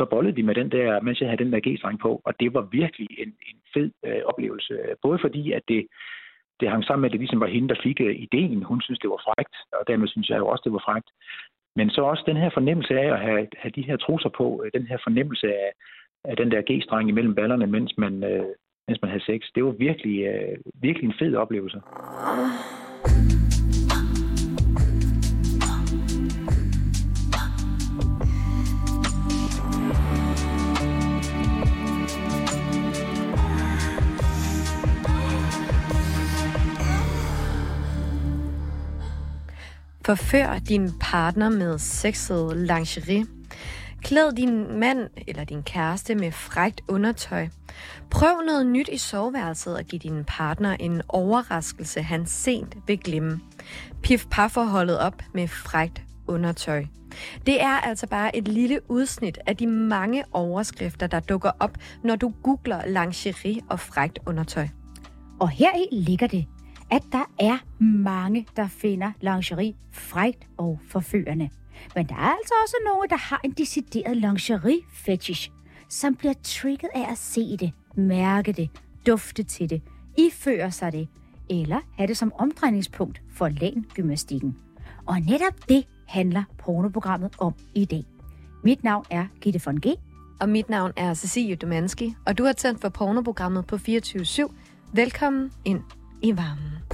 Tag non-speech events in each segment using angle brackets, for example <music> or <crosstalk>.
så bollede vi med den der, mens jeg havde den der G-streng på, og det var virkelig en, en fed øh, oplevelse. Både fordi, at det, det hang sammen med, at det ligesom var hende, der fik øh, ideen. Hun synes, det var frægt, og dermed synes jeg jo også, det var frægt. Men så også den her fornemmelse af at have, have de her trusser på, øh, den her fornemmelse af, af den der G-streng imellem ballerne, mens man, øh, mens man havde sex, det var virkelig, øh, virkelig en fed oplevelse. Ah. Forfør din partner med sexet lingerie. Klæd din mand eller din kæreste med frægt undertøj. Prøv noget nyt i soveværelset og giv din partner en overraskelse, han sent vil glemme. Pif parforholdet op med frægt undertøj. Det er altså bare et lille udsnit af de mange overskrifter, der dukker op, når du googler lingerie og frægt undertøj. Og her i ligger det at der er mange, der finder lingerie frægt og forførende. Men der er altså også nogen, der har en decideret lingerie-fetish, som bliver trigget af at se det, mærke det, dufte til det, iføre sig det, eller have det som omdrejningspunkt for længdgymnastikken. Og netop det handler pornoprogrammet om i dag. Mit navn er Gitte von G. Og mit navn er Cecilie Domanski, og du har tændt for pornoprogrammet på 24-7. Velkommen ind i varmen.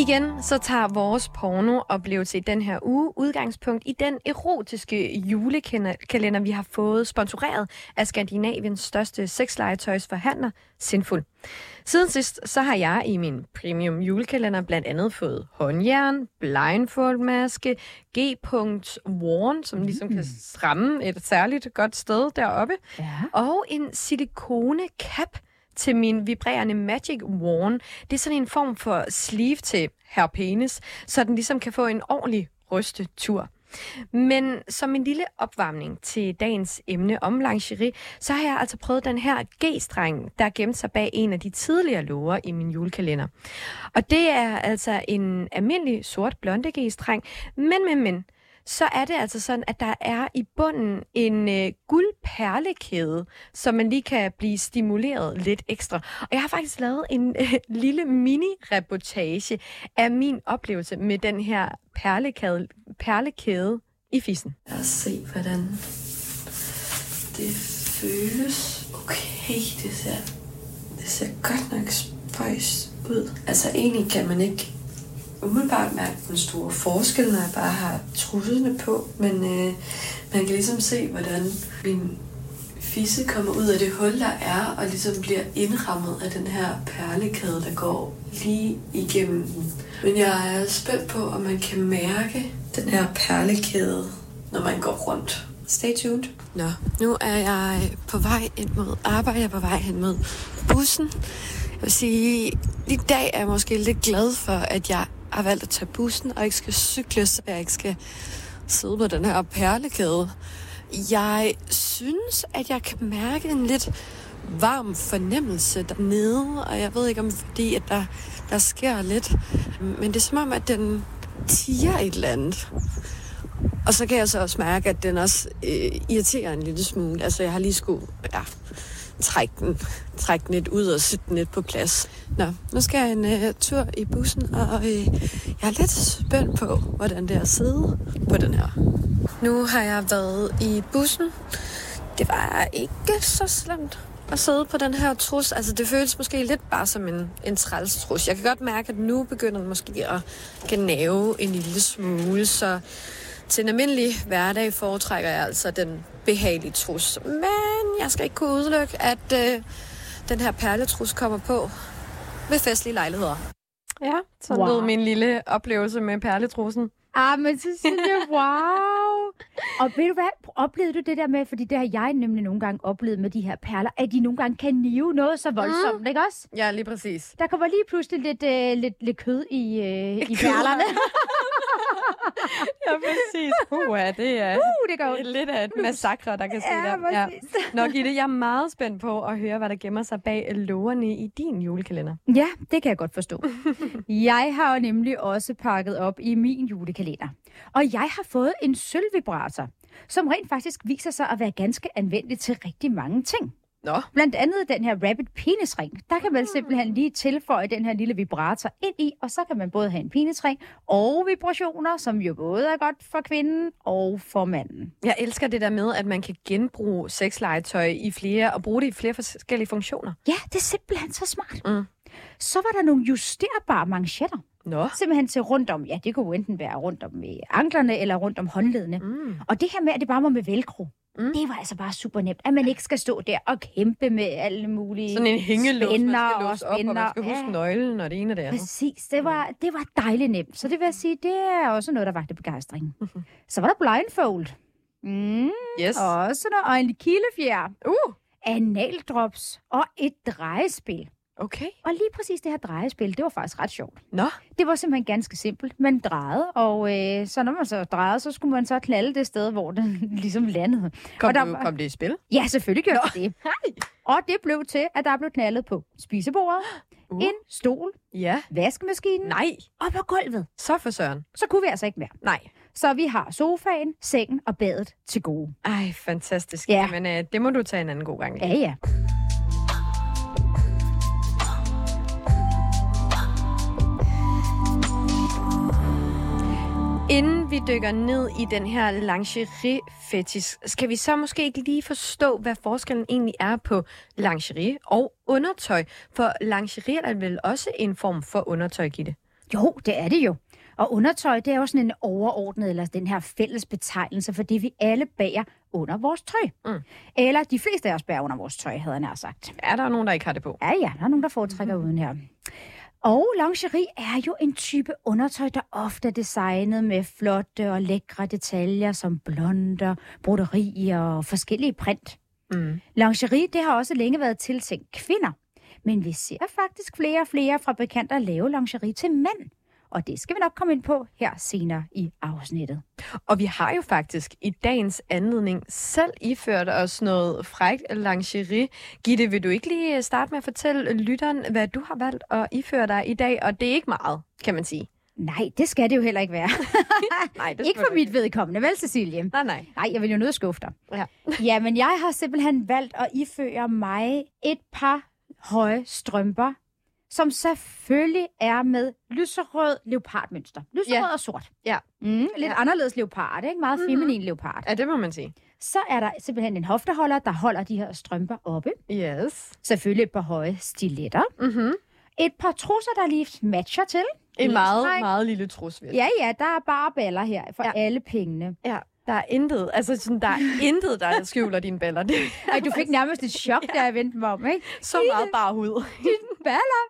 Igen så tager vores pornooplevelse i den her uge udgangspunkt i den erotiske julekalender, vi har fået sponsoreret af Skandinaviens største sexlegetøjsforhandler, Sinful. Siden sidst så har jeg i min premium julekalender blandt andet fået håndjern, blindfoldmaske, G-punkt worn, som ligesom kan mm. ramme et særligt godt sted deroppe, ja. og en silikone cap, til min vibrerende Magic Wand. Det er sådan en form for sleeve til her penis, så den ligesom kan få en ordentlig rystetur. Men som en lille opvarmning til dagens emne om lingerie, så har jeg altså prøvet den her G-streng, der gemte sig bag en af de tidligere lover i min julekalender. Og det er altså en almindelig sort blonde G-streng, men, men, men, så er det altså sådan, at der er i bunden en øh, guldperlekæde, som man lige kan blive stimuleret lidt ekstra. Og jeg har faktisk lavet en <laughs> øh, lille mini-reportage af min oplevelse med den her perlekæde, perlekæde i fissen. Lad os se, hvordan det føles. Okay, det ser, det ser godt nok spøjs ud. Altså egentlig kan man ikke umiddelbart mærke den store forskel, når jeg bare har trusserne på, men øh, man kan ligesom se, hvordan min fisse kommer ud af det hul, der er, og ligesom bliver indrammet af den her perlekæde, der går lige igennem den. Men jeg er spændt på, om man kan mærke den her perlekæde, når man går rundt. Stay tuned. Nå, nu er jeg på vej ind mod arbejde, jeg er på vej hen mod bussen. Jeg vil sige, i dag er jeg måske lidt glad for, at jeg har valgt at tage bussen og ikke skal cykle, så jeg ikke skal sidde på den her perlekæde. Jeg synes, at jeg kan mærke en lidt varm fornemmelse dernede, og jeg ved ikke om fordi, at der, der sker lidt, men det er som om, at den tiger et eller andet. Og så kan jeg så også mærke, at den også øh, irriterer en lille smule. Altså, jeg har lige skulle ja, trække den, trække den lidt ud og sætte den lidt på plads. Nå, nu skal jeg en uh, tur i bussen, og uh, jeg er lidt spændt på, hvordan det er at sidde på den her. Nu har jeg været i bussen. Det var ikke så slemt at sidde på den her trus. Altså, det føles måske lidt bare som en, en træls trus. Jeg kan godt mærke, at nu begynder den måske at gnave en lille smule, så til en almindelig hverdag foretrækker jeg altså den behagelige trus. Men jeg skal ikke kunne udelukke, at øh, den her perletrus kommer på ved festlige lejligheder. Ja, så wow. lød min lille oplevelse med perletrussen. Ah, men så synes jeg, wow. Og ved du hvad, oplevede du det der med, fordi det har jeg nemlig nogle gange oplevet med de her perler, at de nogle gange kan nive noget så voldsomt, mm. ikke også? Ja, lige præcis. Der kommer lige pludselig lidt, øh, lidt, lidt kød i, øh, i perlerne. <laughs> <laughs> ja, præcis. Uh, ja, det er Uh, det går lidt af et massakre, der kan ske Ja, der. præcis. <laughs> Nå, Gitte, jeg er meget spændt på at høre, hvad der gemmer sig bag lågerne i din julekalender. Ja, det kan jeg godt forstå. <laughs> jeg har jo nemlig også pakket op i min julekalender. Og jeg har fået en sølvvibrator, som rent faktisk viser sig at være ganske anvendelig til rigtig mange ting. Nå. Blandt andet den her Rabbit penisring. Der kan man simpelthen lige tilføje den her lille vibrator ind i, og så kan man både have en penisring og vibrationer, som jo både er godt for kvinden og for manden. Jeg elsker det der med, at man kan genbruge sexlegetøj i flere, og bruge det i flere forskellige funktioner. Ja, det er simpelthen så smart. Mm. Så var der nogle justerbare manchetter. Nå. Simpelthen til rundt om, ja, det kunne jo enten være rundt om anklerne eller rundt om håndledene. Mm. Og det her med, at det bare var med velcro, Mm. mm. det var altså bare super nemt. At man ikke skal stå der og kæmpe med alle mulige Sådan en hængelås, man spænder skal og låse op, og man skal huske Ja, nøglen og det ene og det andet. Præcis, det var, det var dejligt nemt. Så det vil jeg sige, det er også noget, der vagte begejstring. <laughs> Så var der blindfold. Mm, Yes. også noget, og en kildefjer, Uh, analdrops og et drejespil. Okay. Og lige præcis det her drejespil, det var faktisk ret sjovt. Nå. Det var simpelthen ganske simpelt. Man drejede, og øh, så når man så drejede, så skulle man så knalde det sted, hvor den <laughs> ligesom landede. Kom, Og der du, kom det i spil? Ja, selvfølgelig gjorde det. <laughs> Og det blev til, at der blev knaldet på spisebordet, Uh. en stol, Ja. vaskemaskinen Nej. og på gulvet. Så for søren. Så kunne vi altså ikke mere. Nej. Så vi har sofaen, sengen og badet til gode. Ej, fantastisk. Ja. Men øh, det må du tage en anden god gang. Ja, ja. Inden vi dykker ned i den her lingerie-fetish, skal vi så måske ikke lige forstå, hvad forskellen egentlig er på lingerie og undertøj? For lingerie er vel også en form for undertøj, Gitte? Jo, det er det jo. Og undertøj, det er jo sådan en overordnet, eller den her fælles betegnelse for det, vi alle bærer under vores tøj. Mm. Eller de fleste af os bærer under vores tøj, havde jeg nær sagt. Er der nogen, der ikke har det på? Ja, ja, der er nogen, der foretrækker mm-hmm. uden her. Og lingerie er jo en type undertøj, der ofte er designet med flotte og lækre detaljer som blonder, broderier og forskellige print. Mm. Lingerie, det har også længe været tiltænkt kvinder. Men vi ser faktisk flere og flere fabrikanter lave lingerie til mænd. Og det skal vi nok komme ind på her senere i afsnittet. Og vi har jo faktisk i dagens anledning selv iført os noget frækt lingerie. Gitte, vil du ikke lige starte med at fortælle lytteren, hvad du har valgt at iføre dig i dag? Og det er ikke meget, kan man sige. Nej, det skal det jo heller ikke være. <laughs> Nej, det ikke for mit vedkommende, vel Cecilie? Nej, nej. Nej, jeg vil jo nødt skuffe dig. Ja. <laughs> ja, men jeg har simpelthen valgt at iføre mig et par høje strømper, som selvfølgelig er med lyserød leopardmønster. Lyserød Ja. og sort. Ja. Mm, lidt Ja. anderledes leopard, ikke? Meget Mhm. feminin leopard. Ja, det må man sige. Så er der simpelthen en hofteholder, der holder de her strømper oppe. Yes. Selvfølgelig et par høje stiletter. Mm-hmm. Et par trusser, der lige matcher til. En meget, meget lille trus, vil Ja, ja, der er bare baller her for ja. alle pengene. Ja, der er intet, altså sådan, der er <laughs> intet, der skjuler dine baller. Det er Ej, du fik nærmest et chok, da jeg vendte mig om, ikke? <laughs> så meget bare hud. <laughs> Baller!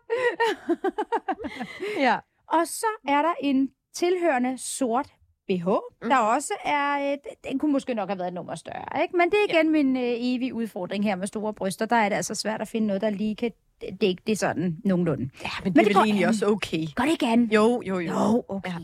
ja. Og så er der en tilhørende sort BH, der også er, den kunne måske nok have været et nummer større, ikke? Men det er igen ja. min øh, evige udfordring her med store bryster. Der er det altså svært at finde noget, der lige kan dække det sådan nogenlunde. Ja, men, men det det er vel egentlig an. også okay. Går det ikke an? Jo, jo, jo. Jo, okay. Ja.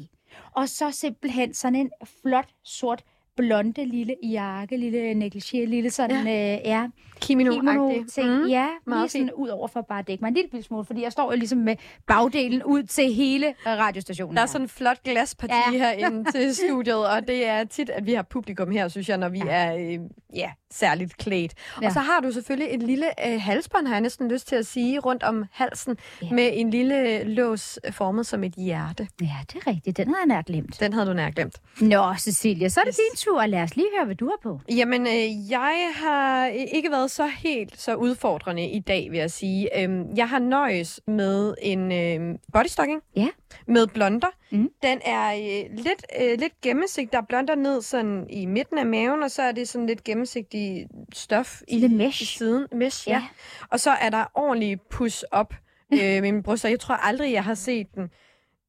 Og så simpelthen sådan en flot, sort, blonde lille jakke, lille negligé, lille sådan, ja, øh, ja Kimono-agtig. ting. Mm. Mm, ja, lige sådan ud over for bare at dække mig en lille smule, fordi jeg står jo ligesom med bagdelen ud til hele radiostationen. Der er her. sådan en flot glasparti ja. Herinde til <laughs> studiet, og det er tit, at vi har publikum her, synes jeg, når vi ja. er øh, ja, særligt klædt. Ja. Og så har du selvfølgelig et lille øh, halsbånd, har jeg næsten lyst til at sige, rundt om halsen, ja. Med en lille lås formet som et hjerte. Ja, det er rigtigt. Den havde jeg nær glemt. Den havde du nær glemt. Nå, Cecilia, så er det din tur. Lad os lige høre, hvad du har på. Jamen, øh, jeg har øh, ikke været så helt så udfordrende i dag, vil jeg sige. Øhm, jeg har nøjes med en øh, bodystocking Ja. med blonder. Mm. Den er øh, lidt, øh, lidt gennemsigtig. Der er blonder ned sådan i midten af maven, og så er det sådan lidt gennemsigtig stof i, Lidt mesh. i siden. Mesh, ja. ja. Og så er der ordentlig push op <laughs> øh, med mine bryster. Jeg tror aldrig, jeg har set den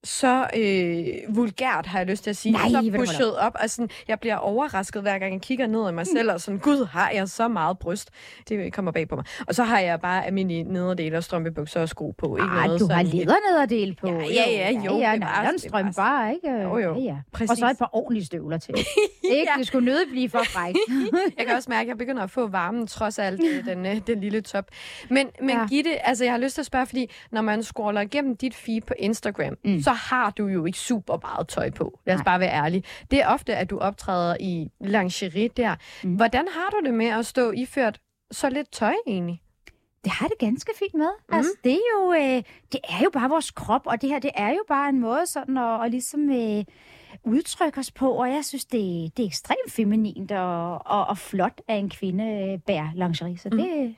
så øh, vulgært, har jeg lyst til at sige. Nej, så pushet op. Og sådan, jeg bliver overrasket, hver gang jeg kigger ned i mig selv, og sådan, gud, har jeg så meget bryst? Det kommer bag på mig. Og så har jeg bare almindelige nederdele og strømpebukser og sko på. Ikke Ej, noget du har ledernederdel på. Ja, ja, ja, jo, Ja, det ja, var- en det var- bare, ikke? Jo, jo. Ja, ja. Og Præcis. så et par ordentlige støvler til. <laughs> Ikke? Det skulle nødigt blive for frækt. <laughs> Jeg kan også mærke, at jeg begynder at få varmen, trods alt øh, den, øh, den lille top. Men, men ja. Gitte, altså jeg har lyst til at spørge, fordi når man scroller igennem dit feed på Instagram, Mm. Så har du jo ikke super meget tøj på. Lad os Nej. bare være ærlige. Det er ofte, at du optræder i lingerie der. Mm. Hvordan har du det med at stå iført så lidt tøj egentlig? Det har det ganske fint med. Mm. Altså, det er, jo, øh, det er jo bare vores krop, og det her, det er jo bare en måde sådan at, at ligesom øh, udtrykke os på, og jeg synes, det, det er ekstremt feminint og, og, og flot, at en kvinde øh, bærer lingerie, så det, mm.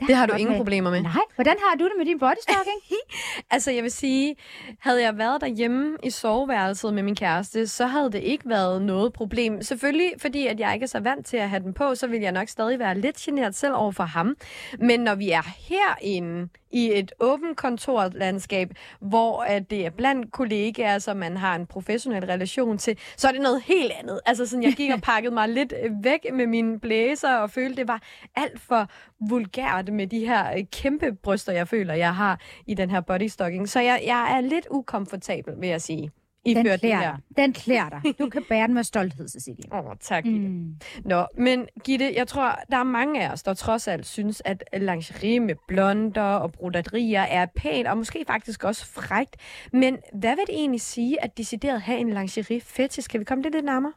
Det har du ingen med. problemer med. Nej, hvordan har du det med din bodystocking? <laughs> Altså, jeg vil sige, havde jeg været derhjemme i soveværelset med min kæreste, så havde det ikke været noget problem. Selvfølgelig, fordi at jeg ikke er så vant til at have den på, så vil jeg nok stadig være lidt generet selv over for ham. Men når vi er herinde i et åbent kontorlandskab, hvor at det er blandt kollegaer, som man har en professionel relation til, så er det noget helt andet. Altså sådan, jeg gik og <laughs> pakkede mig lidt øh, væk med mine blæser og følte, det var alt for vulgært med de her øh, kæmpe bryster, jeg føler, jeg har i den her bodystocking. Så jeg, jeg er lidt ukomfortabel, vil jeg sige. I Den det klæder her. Den klæder dig. Du kan bære den med stolthed, Cecilie. Åh, oh, tak, Gitte. Mm. Nå, men Gitte, jeg tror, der er mange af os, der trods alt synes, at lingerie med blonder og broderier er pænt, og måske faktisk også frægt. Men hvad vil det egentlig sige, at decideret have en lingerie fetish? Kan vi komme det lidt nærmere?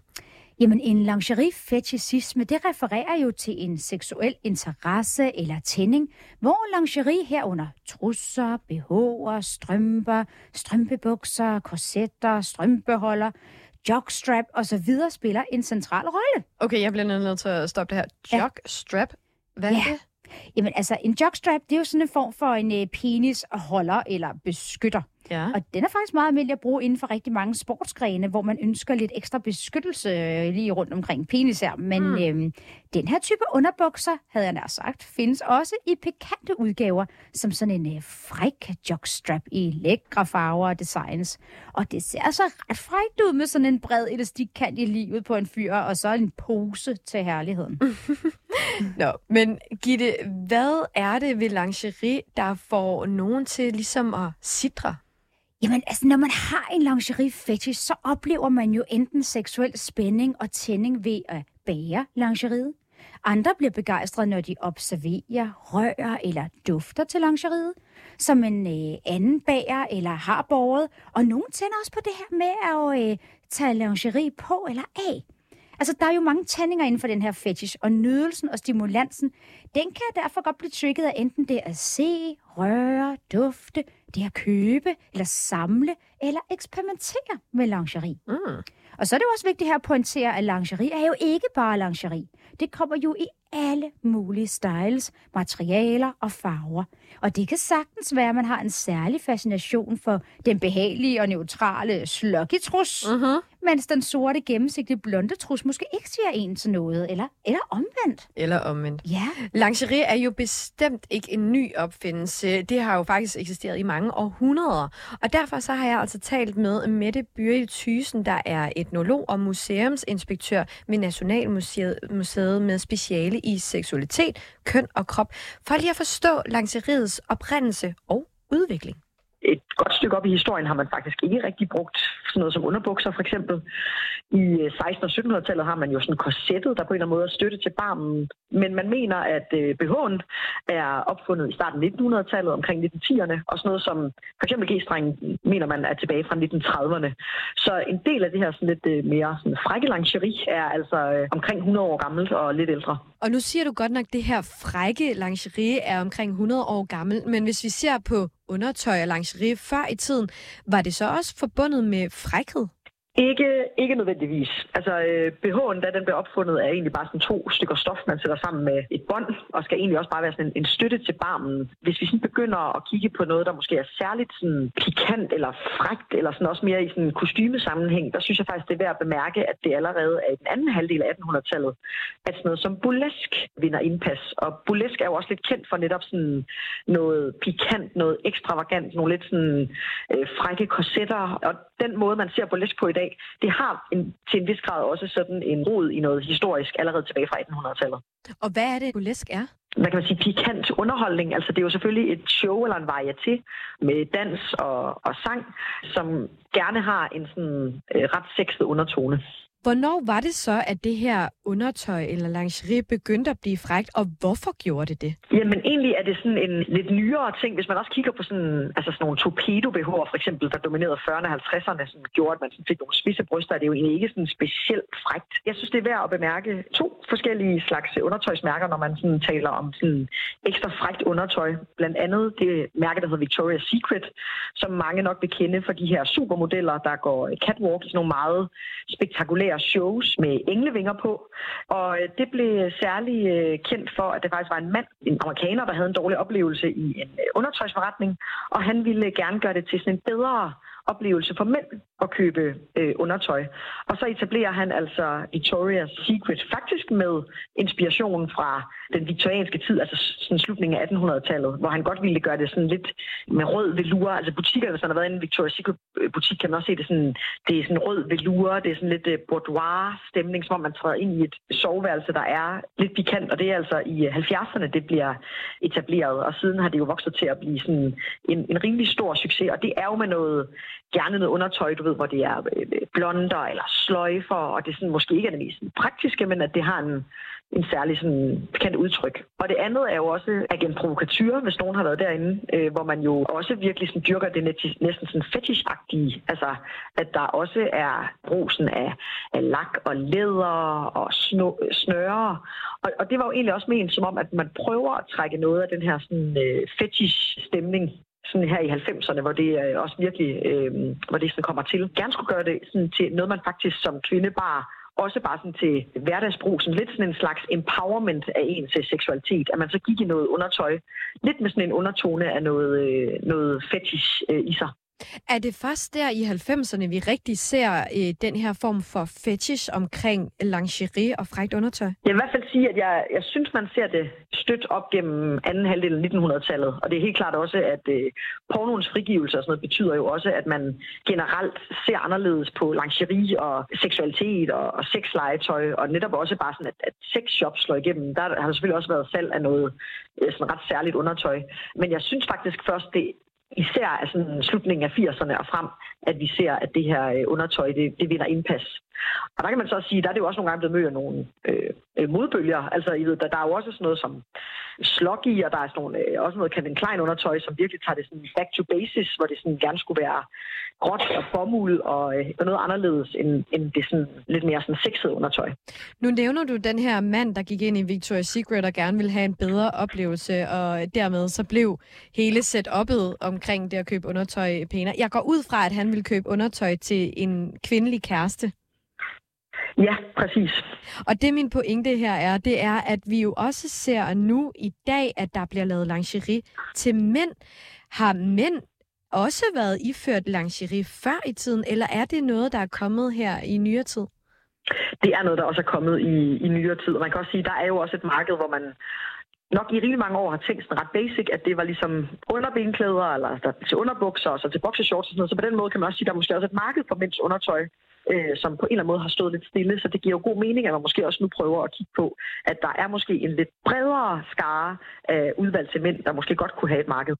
Jamen, en lingerie-fetishisme, det refererer jo til en seksuel interesse eller tænding, hvor lingerie herunder trusser, BH'er, strømper, strømpebukser, korsetter, strømpeholder, jockstrap osv. spiller en central rolle. Okay, jeg bliver nødt til at stoppe det her. Jockstrap? Hvad er Ja. det? Jamen altså, en jockstrap, det er jo sådan en form for en øh, eller beskytter. Ja. Og den er faktisk meget almindelig at bruge inden for rigtig mange sportsgrene, hvor man ønsker lidt ekstra beskyttelse øh, lige rundt omkring penis her. Men Mm. mm. øhm, den her type underbukser, havde jeg nær sagt, findes også i pikante udgaver, som sådan en øh, fræk jockstrap i lækre farver og designs. Og det ser altså ret frækt ud med sådan en bred elastikkant i livet på en fyr, og så en pose til herligheden. <laughs> Nå, men Gitte, hvad er det ved lingerie, der får nogen til ligesom at sidre? Jamen, altså, når man har en lingerie fetish, så oplever man jo enten seksuel spænding og tænding ved at bære lingeriet. Andre bliver begejstrede, når de observerer, rører eller dufter til lingeriet, som en øh, anden bærer eller har båret. Og nogen tænder også på det her med at øh, tage lingerie på eller af. Altså, der er jo mange tændinger inden for den her fetish, og nydelsen og stimulansen, den kan derfor godt blive trigget af enten det at se, røre, dufte, det at købe, eller samle, eller eksperimentere med lingerie. Mm. Og så er det også vigtigt her at pointere, at lingerie er jo ikke bare lingerie. Det kommer jo i alle mulige styles, materialer og farver. Og det kan sagtens være, at man har en særlig fascination for den behagelige og neutrale sluggy-trus, Mm-hmm. Mens den sorte, gennemsigtige blonde trus måske ikke siger en til noget, eller, eller omvendt. Eller omvendt. Ja, Lingerie er jo bestemt ikke en ny opfindelse. Det har jo faktisk eksisteret i mange århundreder. Og derfor så har jeg altså talt med Mette Byrje Thysen, der er etnolog og museumsinspektør ved Nationalmuseet Museet med speciale i seksualitet, køn og krop, for lige at forstå lingeriets oprindelse og udvikling et godt stykke op i historien har man faktisk ikke rigtig brugt sådan noget som underbukser for eksempel. I øh, 16- og 1700-tallet har man jo sådan korsettet, der på en eller anden måde er støtte til barmen. Men man mener, at øh, BH'en er opfundet i starten af 1900-tallet, omkring 1910'erne, og sådan noget som for eksempel G-strengen mener man er tilbage fra 1930'erne. Så en del af det her sådan lidt øh, mere sådan frække lingerie er altså omkring 100 år gammelt og lidt ældre. Og nu siger du godt nok, at det her frække lingerie er omkring 100 år gammel, men hvis vi ser på undertøj og lingerie før i tiden, var det så også forbundet med frækhed? Ikke, ikke nødvendigvis. Altså, øh, BH'en, da den blev opfundet, er egentlig bare sådan to stykker stof, man sætter sammen med et bånd, og skal egentlig også bare være sådan en, en støtte til barmen. Hvis vi sådan begynder at kigge på noget, der måske er særligt sådan pikant eller frægt, eller sådan også mere i sådan kostymesammenhæng, der synes jeg faktisk, det er værd at bemærke, at det allerede er i den anden halvdel af 1800-tallet, at sådan noget som burlesk vinder indpas. Og burlesk er jo også lidt kendt for netop sådan noget pikant, noget ekstravagant, nogle lidt sådan øh, frække korsetter, og den måde, man ser burlesk på i dag, det har en, til en vis grad også sådan en rod i noget historisk allerede tilbage fra 1800-tallet. Og hvad er det, burlesk er? hvad kan man sige, pikant underholdning. Altså det er jo selvfølgelig et show eller en varieté med dans og, og sang, som gerne har en sådan øh, ret sexet undertone. Hvornår var det så, at det her undertøj eller lingerie begyndte at blive frægt, og hvorfor gjorde det det? Jamen egentlig er det sådan en lidt nyere ting. Hvis man også kigger på sådan, altså sådan nogle torpedo for eksempel, der dominerede 40'erne og 50'erne, som gjorde, at man sådan fik nogle spidse bryster, er det jo egentlig ikke sådan specielt frægt. Jeg synes, det er værd at bemærke to forskellige slags undertøjsmærker, når man sådan taler om sådan ekstra frægt undertøj. Blandt andet det mærke, der hedder Victoria's Secret, som mange nok vil kende for de her supermodeller, der går catwalk i sådan nogle meget spektakulære arrangere shows med englevinger på. Og øh, det blev særlig øh, kendt for, at det faktisk var en mand, en amerikaner, der havde en dårlig oplevelse i en øh, undertøjsforretning, og han ville gerne gøre det til sådan en bedre oplevelse for mænd at købe øh, undertøj. Og så etablerer han altså Victoria's Secret faktisk med inspiration fra den viktorianske tid, altså sådan slutningen af 1800-tallet, hvor han godt ville gøre det sådan lidt med rød velure. Altså butikker, hvis han har været i en Victoria's Secret øh, butik, kan man også se det sådan, det er sådan rød velure, det er sådan lidt øh, boudoir-stemning, som om man træder ind i et soveværelse, der er lidt pikant, og det er altså i øh, 70'erne, det bliver etableret, og siden har det jo vokset til at blive sådan en, en rimelig stor succes, og det er jo med noget gerne noget undertøj, du ved, hvor det er øh, blonder eller sløjfer, og det er sådan, måske ikke er det mest praktiske, men at det har en, en særlig sådan, kendt udtryk. Og det andet er jo også agent provokatur, hvis nogen har været derinde, øh, hvor man jo også virkelig sådan, dyrker det næsten sådan fetishagtige. Altså, at der også er brusen af, af lak og læder og snø, snøre. Og, og det var jo egentlig også ment som om, at man prøver at trække noget af den her sådan, øh, fetish-stemning sådan her i 90'erne, hvor det øh, også virkelig, øh, hvor det sådan kommer til. Gerne skulle gøre det sådan til noget, man faktisk som kvinde bare også bare sådan til hverdagsbrug, sådan lidt sådan en slags empowerment af ens seksualitet, at man så gik i noget undertøj, lidt med sådan en undertone af noget, øh, noget fetish øh, i sig. Er det først der i 90'erne, vi rigtig ser øh, den her form for fetish omkring lingerie og frækt undertøj? Jeg vil i hvert fald sige, at jeg, jeg synes, man ser det stødt op gennem anden halvdel af 1900-tallet. Og det er helt klart også, at øh, pornoens frigivelse og sådan noget betyder jo også, at man generelt ser anderledes på lingerie og seksualitet og, og sexlegetøj, og netop også bare sådan, at, at sexshops slår igennem. Der har der selvfølgelig også været salg af noget øh, sådan ret særligt undertøj. Men jeg synes faktisk først, det især af sådan slutningen af 80'erne og frem, at vi ser, at det her øh, undertøj, det, det vinder indpas. Og der kan man så sige, der er det jo også nogle gange blevet mødt nogle øh, øh, modbølger. Altså, I ved, der, der er jo også sådan noget som sloggy, og der er sådan nogle, øh, også noget Calvin Klein undertøj, som virkelig tager det sådan back to basis, hvor det sådan gerne skulle være gråt og bomuld og, øh, og noget anderledes end, end det sådan lidt mere sådan sexede undertøj. Nu nævner du den her mand, der gik ind i Victoria's Secret og gerne ville have en bedre oplevelse, og dermed så blev hele setup'et omkring det at købe undertøj pænere. Jeg går ud fra, at han ville købe undertøj til en kvindelig kæreste. Ja, præcis. Og det min pointe her er, det er, at vi jo også ser nu i dag, at der bliver lavet lingerie til mænd. Har mænd også været iført lingerie før i tiden, eller er det noget, der er kommet her i nyere tid? Det er noget, der også er kommet i, i nyere tid. Man kan også sige, der er jo også et marked, hvor man nok i rigtig mange år har tænkt sådan ret basic, at det var ligesom underbenklæder, eller der, til underbukser, og så til boxershorts og sådan noget. Så på den måde kan man også sige, at der er måske også et marked for mænds undertøj, øh, som på en eller anden måde har stået lidt stille. Så det giver jo god mening, at man måske også nu prøver at kigge på, at der er måske en lidt bredere skare af udvalgte mænd, der måske godt kunne have et marked.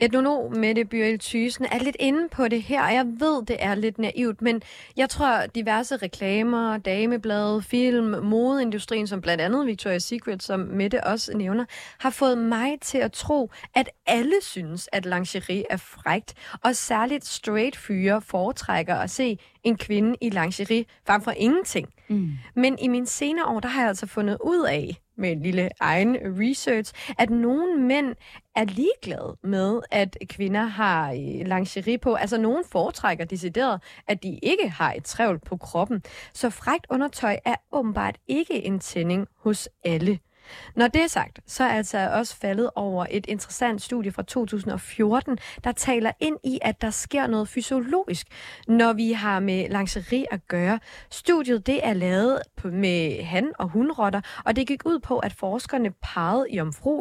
Etnolog Mette Byrel Thysen er lidt inde på det her, og jeg ved, det er lidt naivt, men jeg tror, diverse reklamer, dameblade, film, modeindustrien, som blandt andet Victoria's Secret, som Mette også nævner, har fået mig til at tro, at alle synes, at lingerie er frægt, og særligt straight fyre foretrækker at se en kvinde i lingerie frem for ingenting. Mm. Men i mine senere år, der har jeg altså fundet ud af, med en lille egen research, at nogle mænd er ligeglade med, at kvinder har øh, lingerie på. Altså, nogen foretrækker decideret, at de ikke har et trævl på kroppen. Så frægt undertøj er åbenbart ikke en tænding hos alle. Når det er sagt, så er jeg altså også faldet over et interessant studie fra 2014, der taler ind i, at der sker noget fysiologisk, når vi har med langseri at gøre. Studiet det er lavet med han- og hundrotter, og det gik ud på, at forskerne pegede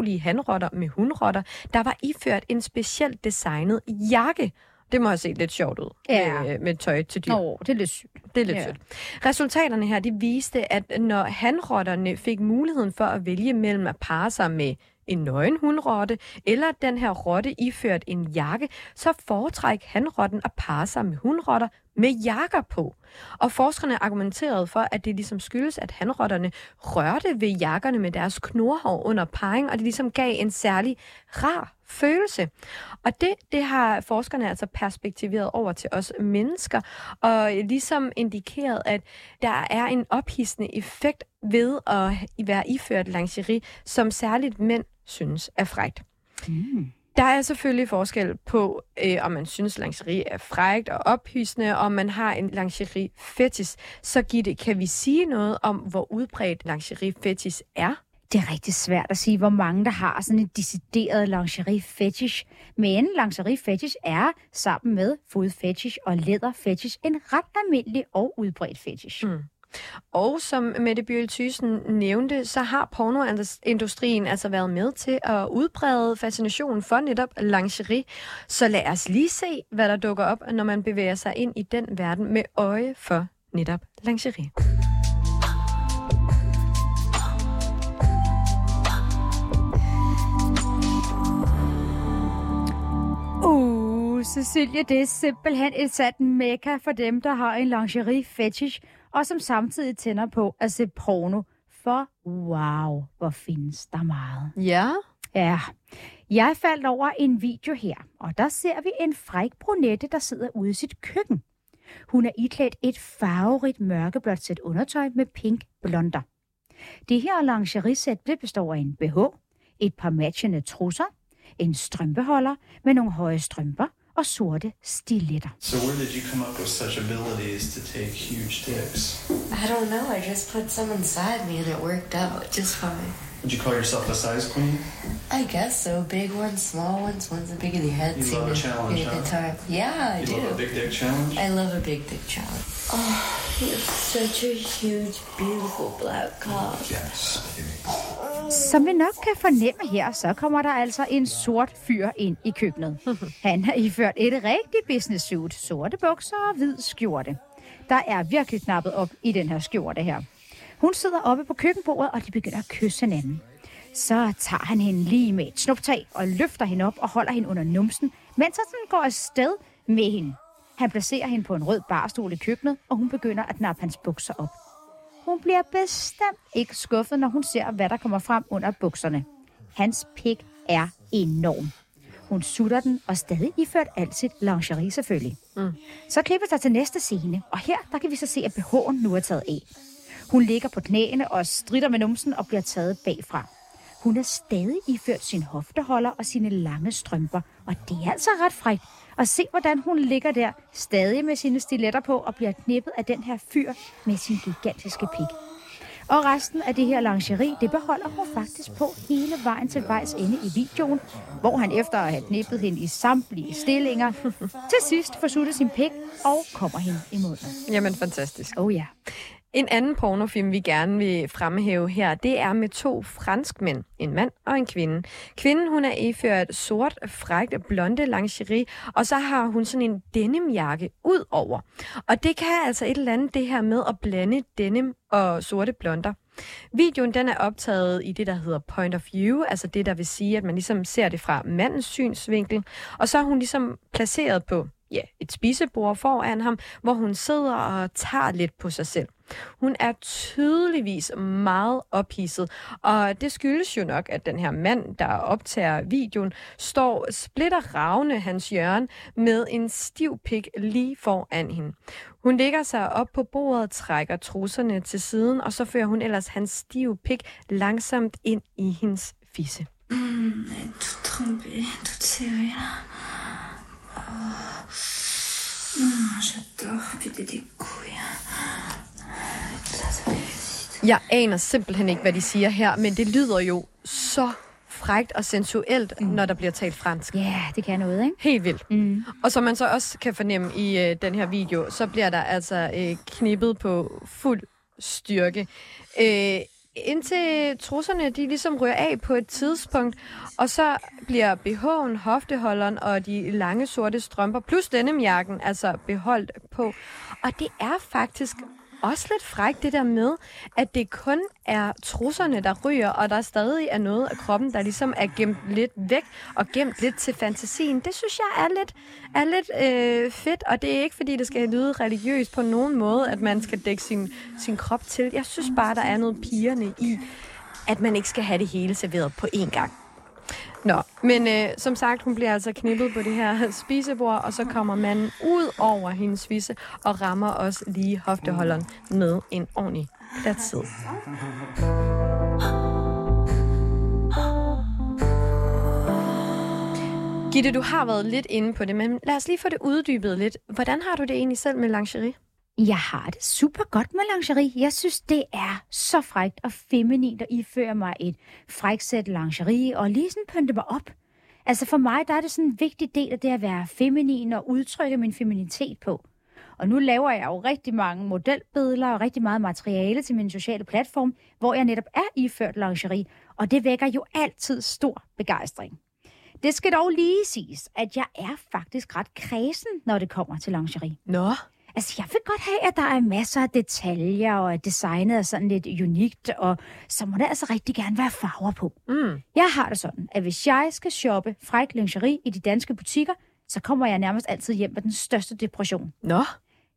i hanrotter med hundrotter, der var iført en specielt designet jakke. Det må have set lidt sjovt ud Ja. med, med tøj til dyr. Nå, det er lidt sygt. Det er lidt Ja. ja. sødt. Resultaterne her, de viste, at når hanrotterne fik muligheden for at vælge mellem at parre sig med en nøgen hundrotte, eller den her rotte iført en jakke, så foretræk hanrotten at parre sig med hundrotter med jakker på. Og forskerne argumenterede for, at det ligesom skyldes, at hanrotterne rørte ved jakkerne med deres knorhår under parring, og det ligesom gav en særlig rar følelse. Og det, det har forskerne altså perspektiveret over til os mennesker, og ligesom indikeret, at der er en ophidsende effekt ved at være iført lingerie, som særligt mænd synes er frægt. Mm. Der er selvfølgelig forskel på, øh, om man synes, lingerie er frægt og ophidsende, og om man har en lingerie fetis. Så Gitte, kan vi sige noget om, hvor udbredt lingerie fetis er? Det er rigtig svært at sige, hvor mange der har sådan en decideret lingerie fetish. Men lingerie fetish er sammen med fod fetish og læder fetish en ret almindelig og udbredt fetish. Mm. Og som Mette Bjørl Thyssen nævnte, så har pornoindustrien altså været med til at udbrede fascinationen for netop lingerie. Så lad os lige se, hvad der dukker op, når man bevæger sig ind i den verden med øje for netop lingerie. Uh, Cecilie, det er simpelthen et sat mekka for dem, der har en lingerie fetish, og som samtidig tænder på at se porno. For wow, hvor findes der meget. Ja, Ja, jeg faldt over en video her, og der ser vi en fræk brunette, der sidder ude i sit køkken. Hun er iklædt et farverigt mørkeblåt sæt undertøj med pink blonder. Det her lingeriesæt består af en BH, et par matchende trusser, en strømpeholder med nogle høje strømper og sorte stiletter. So where did you come up with such abilities to take huge dicks? I don't know. I just put some inside me and it worked out just fine. Would you call yourself a size queen? I guess so. Big ones, small ones, ones that big in your head. You love a challenge, a good huh? time. Yeah, I You do. love a big dick challenge? I love a big dick challenge. Oh, you have such a huge, beautiful black cock. Yes. Som vi nok kan fornemme her, så kommer der altså en sort fyr ind i køkkenet. <laughs> Han har iført et rigtigt business suit, sorte bukser og hvid skjorte. Der er virkelig knappet op i den her skjorte her. Hun sidder oppe på køkkenbordet, og de begynder at kysse hinanden. Så tager han hende lige med et snuptag og løfter hende op og holder hende under numsen, mens han sådan går afsted med hende. Han placerer hende på en rød barstol i køkkenet, og hun begynder at nappe hans bukser op. Hun bliver bestemt ikke skuffet, når hun ser, hvad der kommer frem under bukserne. Hans pik er enorm. Hun sutter den, og stadig iført alt sit lingerie selvfølgelig. Mm. Så klipper der til næste scene, og her der kan vi så se, at BH'en nu er taget af. Hun ligger på knæene og strider med numsen og bliver taget bagfra. Hun er stadig iført sin hofteholder og sine lange strømper, og det er altså ret frækt. Og se, hvordan hun ligger der, stadig med sine stiletter på, og bliver knippet af den her fyr med sin gigantiske pik. Og resten af det her lingerie, det beholder hun faktisk på hele vejen til vejs ende i videoen, hvor han efter at have knippet hende i samtlige stillinger, til sidst får suttet sin pik og kommer hende i munden. jamen fantastisk. Oh ja. En anden pornofilm, vi gerne vil fremhæve her, det er med to franskmænd, en mand og en kvinde. Kvinden, hun er iført sort, frækt, blonde lingerie, og så har hun sådan en denimjakke ud over. Og det kan altså et eller andet det her med at blande denim og sorte blonder. Videoen den er optaget i det, der hedder point of view, altså det, der vil sige, at man ligesom ser det fra mandens synsvinkel. Og så er hun ligesom placeret på ja, et spisebord foran ham, hvor hun sidder og tager lidt på sig selv. Hun er tydeligvis meget ophidset, og det skyldes jo nok, at den her mand, der optager videoen, står splitter ravne hans hjørne med en stiv pik lige foran hende. Hun ligger sig op på bordet, trækker trusserne til siden, og så fører hun ellers hans stive pik langsomt ind i hendes fisse. Mm, tout trempé, toute serrée. Oh. Mm, J'adore putter des couilles. Jeg aner simpelthen ikke, hvad de siger her, men det lyder jo så frægt og sensuelt, mm. når der bliver talt fransk. Ja, yeah, det kan noget, ikke? Helt vildt. Mm. Og som man så også kan fornemme i øh, den her video, så bliver der altså øh, knippet på fuld styrke. Øh, indtil trusserne de ligesom ryger af på et tidspunkt, og så bliver BH'en, hofteholderen og de lange sorte strømper, plus dennemjakken, altså beholdt på. Og det er faktisk også lidt frækt det der med, at det kun er trusserne, der ryger, og der stadig er noget af kroppen, der ligesom er gemt lidt væk og gemt lidt til fantasien. Det synes jeg er lidt, er lidt øh, fedt, og det er ikke fordi, det skal lyde religiøst på nogen måde, at man skal dække sin, sin krop til. Jeg synes bare, der er noget pigerne i, at man ikke skal have det hele serveret på én gang. Nå, men øh, som sagt, hun bliver altså knippet på det her spisebord, og så kommer manden ud over hendes visse og rammer også lige hofteholderen med en ordentlig platsid. Gitte, du har været lidt inde på det, men lad os lige få det uddybet lidt. Hvordan har du det egentlig selv med lingerie? Jeg har det super godt med lingerie. Jeg synes, det er så frægt og feminint at iføre mig et frækt sæt lingerie og lige sådan pynte mig op. Altså for mig, der er det sådan en vigtig del af det at være feminin og udtrykke min feminitet på. Og nu laver jeg jo rigtig mange modelbilleder og rigtig meget materiale til min sociale platform, hvor jeg netop er iført lingerie, og det vækker jo altid stor begejstring. Det skal dog lige siges, at jeg er faktisk ret kredsen, når det kommer til lingerie. Nå. Altså, jeg vil godt have, at der er masser af detaljer, og at designet er sådan lidt unikt, og så må der altså rigtig gerne være farver på. Mm. Jeg har det sådan, at hvis jeg skal shoppe fræk lingerie i de danske butikker, så kommer jeg nærmest altid hjem med den største depression. Nå.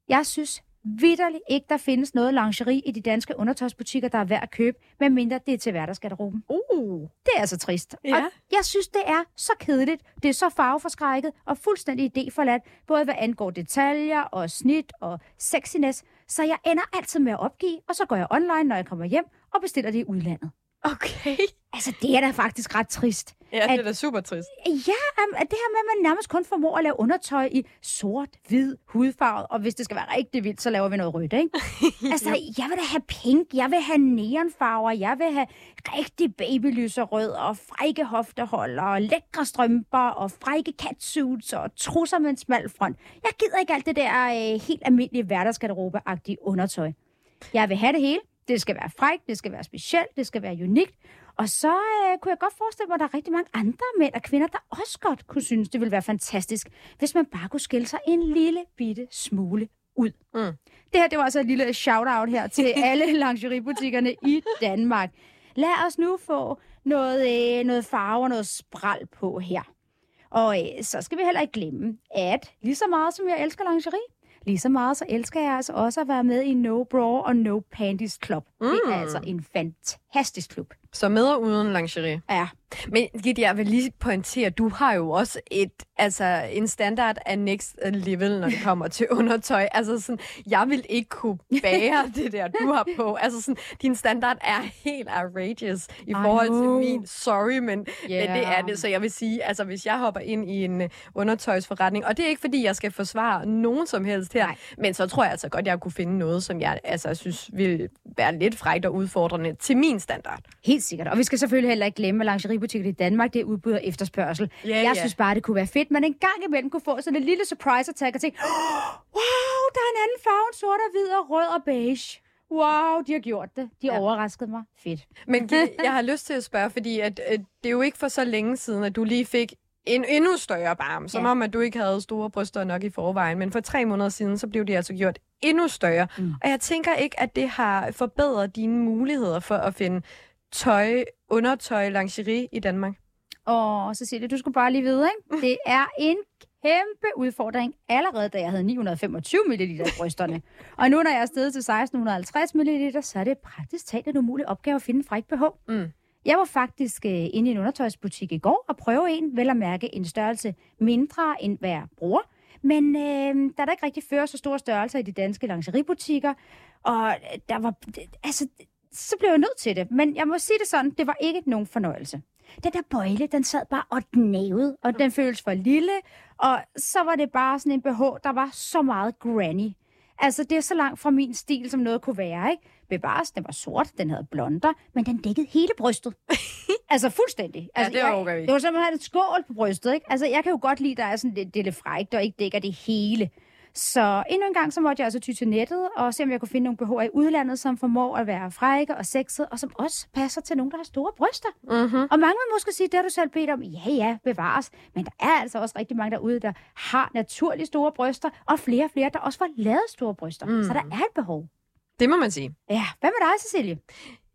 Jeg synes vidderligt ikke, der findes noget lingerie i de danske undertøjsbutikker, der er værd at købe, medmindre det er til hverdagsgarderoben. Uh. Det er altså trist. Ja. Og jeg synes, det er så kedeligt. Det er så farveforskrækket og fuldstændig idéforladt, både hvad angår detaljer og snit og sexiness. Så jeg ender altid med at opgive, og så går jeg online, når jeg kommer hjem, og bestiller det i udlandet. Okay. Altså, det er da faktisk ret trist. Ja, det At- er da super trist. Ja, um, det her med, at man nærmest kun formår at lave undertøj i sort, hvid, hudfarvet, og hvis det skal være rigtig vildt, så laver vi noget rødt, ikke? <laughs> altså, jeg vil da have pink, jeg vil have neonfarver, jeg vil have rigtig babylyserød, og frække hofteholder, og lækre strømper, og frække catsuits, og trusser med en smal front. Jeg gider ikke alt det der øh, helt almindelige hverdagsgarderobe-agtige undertøj. Jeg vil have det hele. Det skal være frækt, det skal være specielt, det skal være unikt. Og så øh, kunne jeg godt forestille mig, at der er rigtig mange andre mænd og kvinder, der også godt kunne synes, det ville være fantastisk, hvis man bare kunne skille sig en lille bitte smule ud. Mm. Det her, det var altså et lille shout-out her til <laughs> alle lingeriebutikkerne i Danmark. Lad os nu få noget, øh, noget farve og noget spral på her. Og øh, så skal vi heller ikke glemme, at lige så meget som jeg elsker lingerie, lige så meget så elsker jeg altså også at være med i No Bra og No Panties Club. Mm. Det er altså en fantastisk klub. Så med og uden lingerie. Ja. Men Gitte, jeg vil lige pointere, du har jo også et, altså, en standard af next level, når det kommer til <laughs> undertøj. Altså sådan, jeg vil ikke kunne bære <laughs> det der, du har på. Altså sådan, din standard er helt outrageous i forhold know. til min. Sorry, men, yeah. men det er det. Så jeg vil sige, altså hvis jeg hopper ind i en øh, undertøjsforretning, og det er ikke fordi, jeg skal forsvare nogen som helst her, Nej. men så tror jeg altså godt, jeg kunne finde noget, som jeg altså, synes vil være lidt frækt og udfordrende til min standard. Helt sikkert. Og vi skal selvfølgelig heller ikke glemme, at lingeriebutikker i Danmark, det er udbud og efterspørgsel. Ja, jeg ja. synes bare, det kunne være fedt, man en gang imellem kunne få sådan en lille surprise og tænke, wow, der er en anden farve, end sort og hvid og rød og beige. Wow, de har gjort det. De Ja. overraskede mig. Fedt. Men jeg har lyst til at spørge, fordi at, at det er jo ikke for så længe siden, at du lige fik en endnu større barm, som Ja. om, at du ikke havde store bryster nok i forvejen. Men for tre måneder siden, så blev de altså gjort endnu større. Mm. Og jeg tænker ikke, at det har forbedret dine muligheder for at finde tøj, undertøj, lingerie i Danmark. Og Cecilie, du skulle bare lige vide, ikke? <laughs> Det er en kæmpe udfordring allerede, da jeg havde 925 ml i brysterne. Og nu, når jeg er steget til 1650 ml, så er det praktisk talt en umulig opgave at finde en fræk BH. Mm. Jeg var faktisk øh, inde i en undertøjsbutik i går og prøve en, vel at mærke en størrelse mindre end hvad jeg bruger. Men øh, der er der ikke rigtig fører så store størrelser i de danske lingeriebutikker, og øh, der var, altså, så blev jeg nødt til det. Men jeg må sige det sådan, det var ikke nogen fornøjelse. Den der bøjle, den sad bare og knævede, og den føltes for lille, og så var det bare sådan en BH, der var så meget granny. Altså, det er så langt fra min stil, som noget kunne være, ikke? Bevares, den var sort, den havde blonder, men den dækkede hele brystet. <laughs> altså, fuldstændig. Altså, det jeg, overgår vi. Det var simpelthen et skål på brystet, ikke? Altså, jeg kan jo godt lide, der er sådan lidt, det lidt frækt, og ikke dækker det hele. Så endnu en gang, så måtte jeg altså ty til nettet, og se om jeg kunne finde nogle BH'er i udlandet, som formår at være frække og sexede, og som også passer til nogen, der har store bryster. Mm-hmm. Og mange vil måske sige, det har du selv bedt om. Ja, ja, bevares. Men der er altså også rigtig mange derude, der har naturligt store bryster, og flere og flere, der også får lavet store bryster. Mm. Så der er et behov. Det må man sige. Ja, hvad med dig, Cecilie?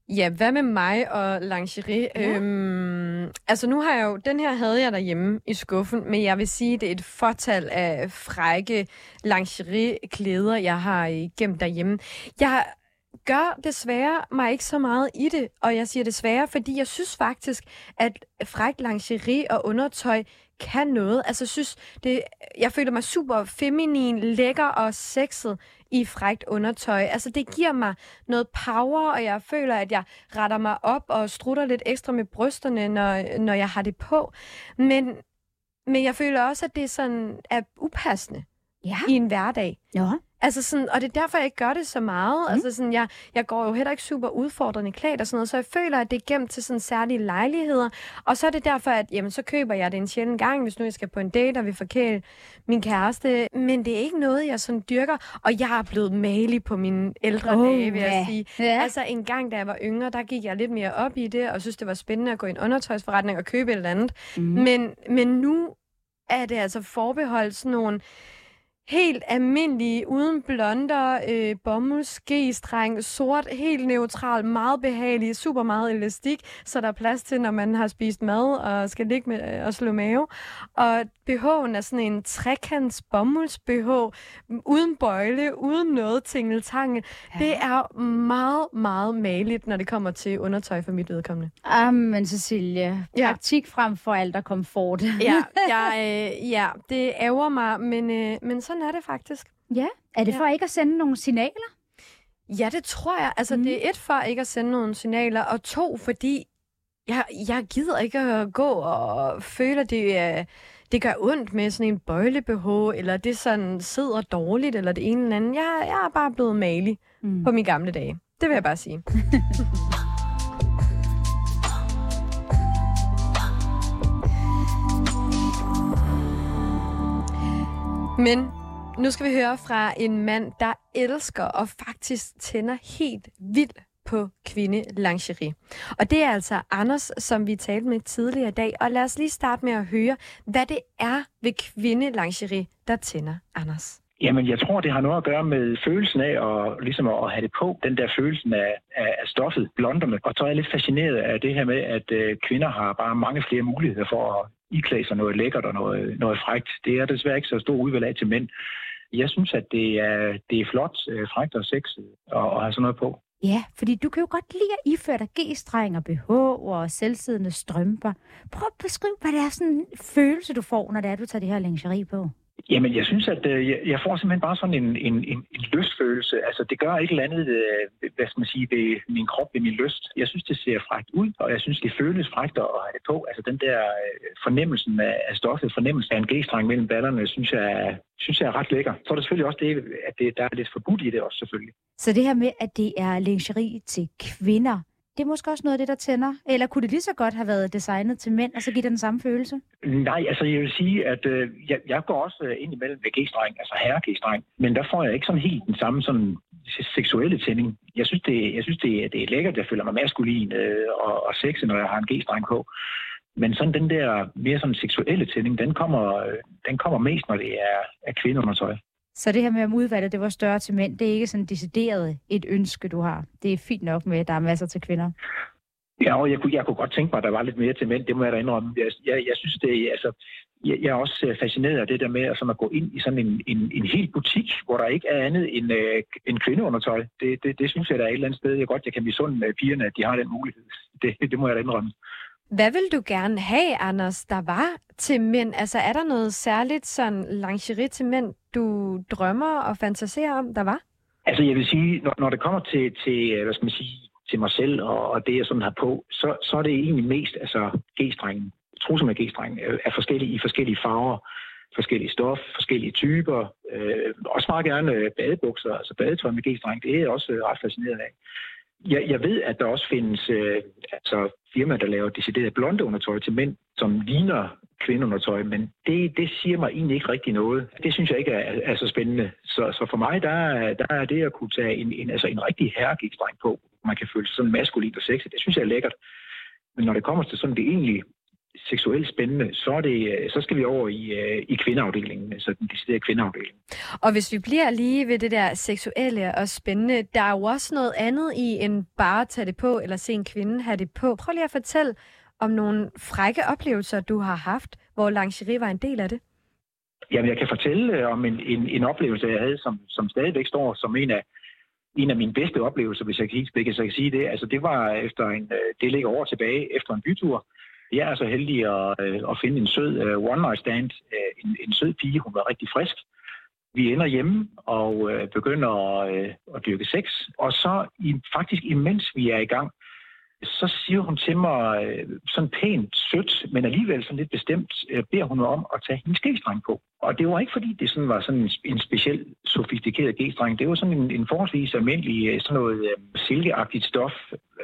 Ja, hvad med mig og lingerie? Ja. Øhm, altså nu har jeg jo, den her havde jeg derhjemme i skuffen, men jeg vil sige, det er et fortal af frække lingerie-klæder, jeg har gemt derhjemme. Jeg gør desværre mig ikke så meget i det, og jeg siger desværre, fordi jeg synes faktisk, at fræk lingerie og undertøj kan noget. Altså, synes, det, jeg føler mig super feminin, lækker og sexet i frækt undertøj. Altså, det giver mig noget power, og jeg føler, at jeg retter mig op og strutter lidt ekstra med brysterne, når, når jeg har det på. Men, men jeg føler også, at det sådan er upassende Ja. i en hverdag. Ja. Altså sådan, og det er derfor, jeg ikke gør det så meget. Mm. Altså sådan, jeg, jeg går jo heller ikke super udfordrende klædt og sådan noget, så jeg føler, at det er gemt til sådan særlige lejligheder. Og så er det derfor, at jamen, så køber jeg det en sjældent gang, hvis nu jeg skal på en date og vil forkæle min kæreste. Men det er ikke noget, jeg sådan dyrker. Og jeg er blevet malig på mine ældre Åh, dage, vil jeg ja. sige. Ja. Altså en gang, da jeg var yngre, der gik jeg lidt mere op i det, og synes, det var spændende at gå i en undertøjsforretning og købe et eller andet. Mm. Men, men nu er det altså forbeholdt sådan nogle helt almindelige, uden blonder, øh, bomulds, g-streng, sort, helt neutral, meget behagelig, super meget elastik, så der er plads til, når man har spist mad og skal ligge med øh, og slå mave. Og BH'en er sådan en trekants bomulds BH, uden bøjle, uden noget tingeltangel. Ja. Det er meget, meget maligt, når det kommer til undertøj for mit vedkommende. Amen, Cecilie. Ja. Praktik frem for alt og komfort. <laughs> Ja, <laughs> jeg, øh, ja det ærger mig, men, øh, men sådan er det faktisk. ja. Er det Ja. for ikke at sende nogle signaler? Ja, det tror jeg. Altså, Mm. mm. det er et for ikke at sende nogle signaler, og to, fordi jeg, jeg gider ikke at gå og føle, at det, er, det gør ondt med sådan en bøjle-BH, eller det sådan sidder dårligt, eller det ene eller andet. Jeg, jeg er bare blevet malig Mm. på mine gamle dage. Det vil jeg bare sige. <laughs> Men nu skal vi høre fra en mand, der elsker og faktisk tænder helt vildt på kvinde lingerie. Og det er altså Anders, som vi talte med tidligere i dag. Og lad os lige starte med at høre, hvad det er ved kvinde lingerie, der tænder Anders. Jamen, jeg tror, det har noget at gøre med følelsen af at, ligesom at have det på. Den der følelsen af, af, af stoffet, blonderne. Og så er jeg lidt fascineret af det her med, at øh, kvinder har bare mange flere muligheder for at iklæde sig noget lækkert og noget, noget frægt. Det er desværre ikke så stor udvalg af til mænd. Jeg synes, at det er, det er flot, øh, frægt og sexet at, at have sådan noget på. Ja, fordi du kan jo godt lide at iføre dig g-streng og BH og selvsiddende strømper. Prøv at beskrive, hvad det er sådan en følelse, du får, når det er, du tager det her lingerie på. Jamen, jeg synes, at øh, jeg- jeg får simpelthen bare sådan en, en, en, en lystfølelse. Altså, det gør ikke eller andet, øh, hvad skal man sige, ved min krop, ved min lyst. Jeg synes, det ser frækt ud, og jeg synes, det føles frækt at have det på. Altså, den der øh, fornemmelsen af, af stoffet, fornemmelsen af en g-streng mellem ballerne, synes jeg, synes jeg er ret lækker. Så er der selvfølgelig også det, at det, der er lidt forbudt i det også, selvfølgelig. Så det her med, at det er lingerie til kvinder, det er måske også noget af det, der tænder. Eller kunne det lige så godt have været designet til mænd, og så give det den samme følelse? Nej, altså jeg vil sige, at øh, jeg, jeg går også øh, ind imellem ved g-streng, altså herre g men der får jeg ikke sådan helt den samme sådan seksuelle tænding. Jeg synes, det, jeg synes det, er- det er lækkert, jeg føler mig maskulin øh, og, og sexet, når jeg har en g-streng på. Men sådan den der mere sådan seksuelle tænding, den kommer, øh, den kommer mest, når det er, er kvindeundertøj. Så det her med, at udvalget det var større til mænd, det er ikke sådan decideret et ønske, du har. Det er fint nok med, at der er masser til kvinder. Ja, og jeg kunne, jeg kunne godt tænke mig, at der var lidt mere til mænd. Det må jeg da indrømme. Jeg, jeg, jeg synes, det altså, jeg, jeg er også øh, fascineret af det der med at, at gå ind i sådan en, en, en hel butik, hvor der ikke er andet end, øh, end kvindeundertøj. Det, det, det synes jeg, der er et eller andet sted. Jeg godt, jeg kan misunde øh, pigerne, at de har den mulighed. Det, det må jeg da indrømme. Hvad vil du gerne have, Anders, der var til mænd? Altså, er der noget særligt sådan lingerie til mænd, du drømmer og fantaserer om, der var? Altså, jeg vil sige, når, når det kommer til, til, øh, hvad skal man sige, til mig selv og, og det, jeg sådan har på, så, så er det egentlig mest altså, G-strengen. Trusser med G-strengen er forskellige i forskellige farver, forskellige stof, forskellige typer. Øh, også meget gerne badebukser, altså badetøj med G-streng. Det er jeg også øh, ret fascineret af. Jeg, jeg ved, at der også findes øh, altså firmaer, der laver decideret blonde undertøj til mænd, som ligner kvindeundertøj, men det, det siger mig egentlig ikke rigtig noget. Det synes jeg ikke er, er så spændende. Så, så for mig, der, der er det at kunne tage en, en, altså en rigtig herregikstreng på, man kan føle sig sådan maskulin og sexet, det synes jeg er lækkert. Men når det kommer til sådan det egentlige seksuelt spændende, så, er det, så skal vi over i, øh, i kvindeafdelingen, altså den deciderede kvindeafdeling. Og hvis vi bliver lige ved det der seksuelle og spændende, der er jo også noget andet i end bare at tage det på, eller se en kvinde have det på. Prøv lige at fortælle om nogle frække oplevelser, du har haft, hvor lingerie var en del af det. Jamen, jeg kan fortælle øh, om en, en, en oplevelse, jeg havde, som, som stadigvæk står som en af, en af mine bedste oplevelser, hvis jeg kan, hvis jeg kan sige det. Altså, det var efter en, øh, det ligger over tilbage, efter en bytur, jeg er så heldig at, øh, at finde en sød øh, one-night stand, øh, en, en sød pige, hun var rigtig frisk. Vi ender hjemme og øh, begynder at, at dyrke sex, og så i, faktisk imens vi er i gang, så siger hun til mig uh, sådan pænt sødt, men alligevel sådan lidt bestemt, beder hun mig om at tage hendes g-streng på. Og det var ikke fordi, det sådan var sådan en, en speciel sofistikeret g-streng. Det var sådan en, en forholdsvis almindelig sådan noget silkeagtigt stof,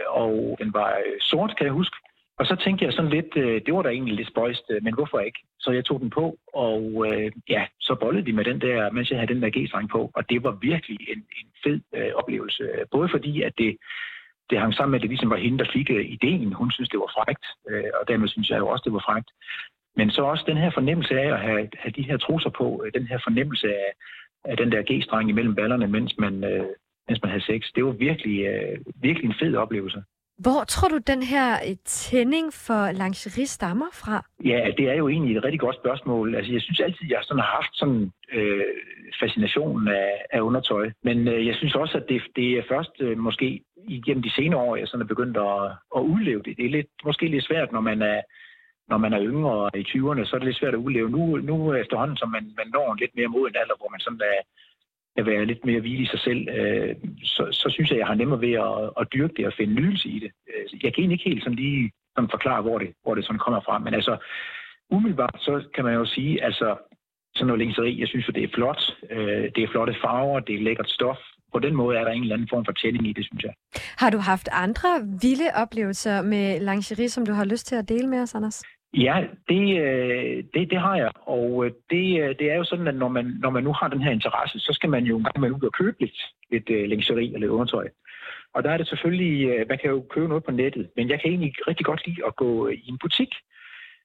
og den var sort, kan jeg huske. Og så tænkte jeg sådan lidt, øh, det var da egentlig lidt spøjst, øh, men hvorfor ikke? Så jeg tog den på, og øh, ja, så bollede vi med den der, mens jeg havde den der G-streng på, og det var virkelig en, en fed øh, oplevelse. Både fordi, at det, det hang sammen med, at det ligesom var hende, der fik øh, ideen. Hun synes, det var frægt, øh, og dermed synes jeg jo også, det var frægt. Men så også den her fornemmelse af at have, have de her trusser på, øh, den her fornemmelse af, af den der G-streng imellem ballerne, mens man, øh, mens man havde sex, det var virkelig, øh, virkelig en fed oplevelse. Hvor tror du, den her øh, tænding for lingerie stammer fra? Ja, det er jo egentlig et rigtig godt spørgsmål. Altså, jeg synes altid, jeg sådan har haft sådan øh, fascinationen af, af undertøj. Men øh, jeg synes også, at det, det er først øh, måske igennem de senere år, jeg sådan er begyndt at, at udleve det. Det er lidt, måske lidt svært, når man er når man er yngre i 20'erne, så er det lidt svært at udleve. Nu, nu efterhånden, som man, man når en lidt mere moden alder, hvor man sådan er, at være lidt mere hvile i sig selv, øh, så, så synes jeg, jeg har nemmere ved at, at dyrke det og finde nydelse i det. Øh, jeg kan ikke helt sådan lige sådan forklare, hvor det, hvor det sådan kommer fra, men altså umiddelbart så kan man jo sige, altså sådan noget lingerie, jeg synes, at det er flot. Øh, det er flotte farver, det er lækkert stof. På den måde er der en eller anden form for tænding i det, synes jeg. Har du haft andre vilde oplevelser med lingerie, som du har lyst til at dele med os, Anders? Ja, det, øh, det, det har jeg, og øh, det, øh, det er jo sådan, at når man, når man nu har den her interesse, så skal man jo en gang ud og købe lidt, lidt uh, lingerie eller undertøj. Og der er det selvfølgelig, øh, man kan jo købe noget på nettet, men jeg kan egentlig rigtig godt lide at gå i en butik.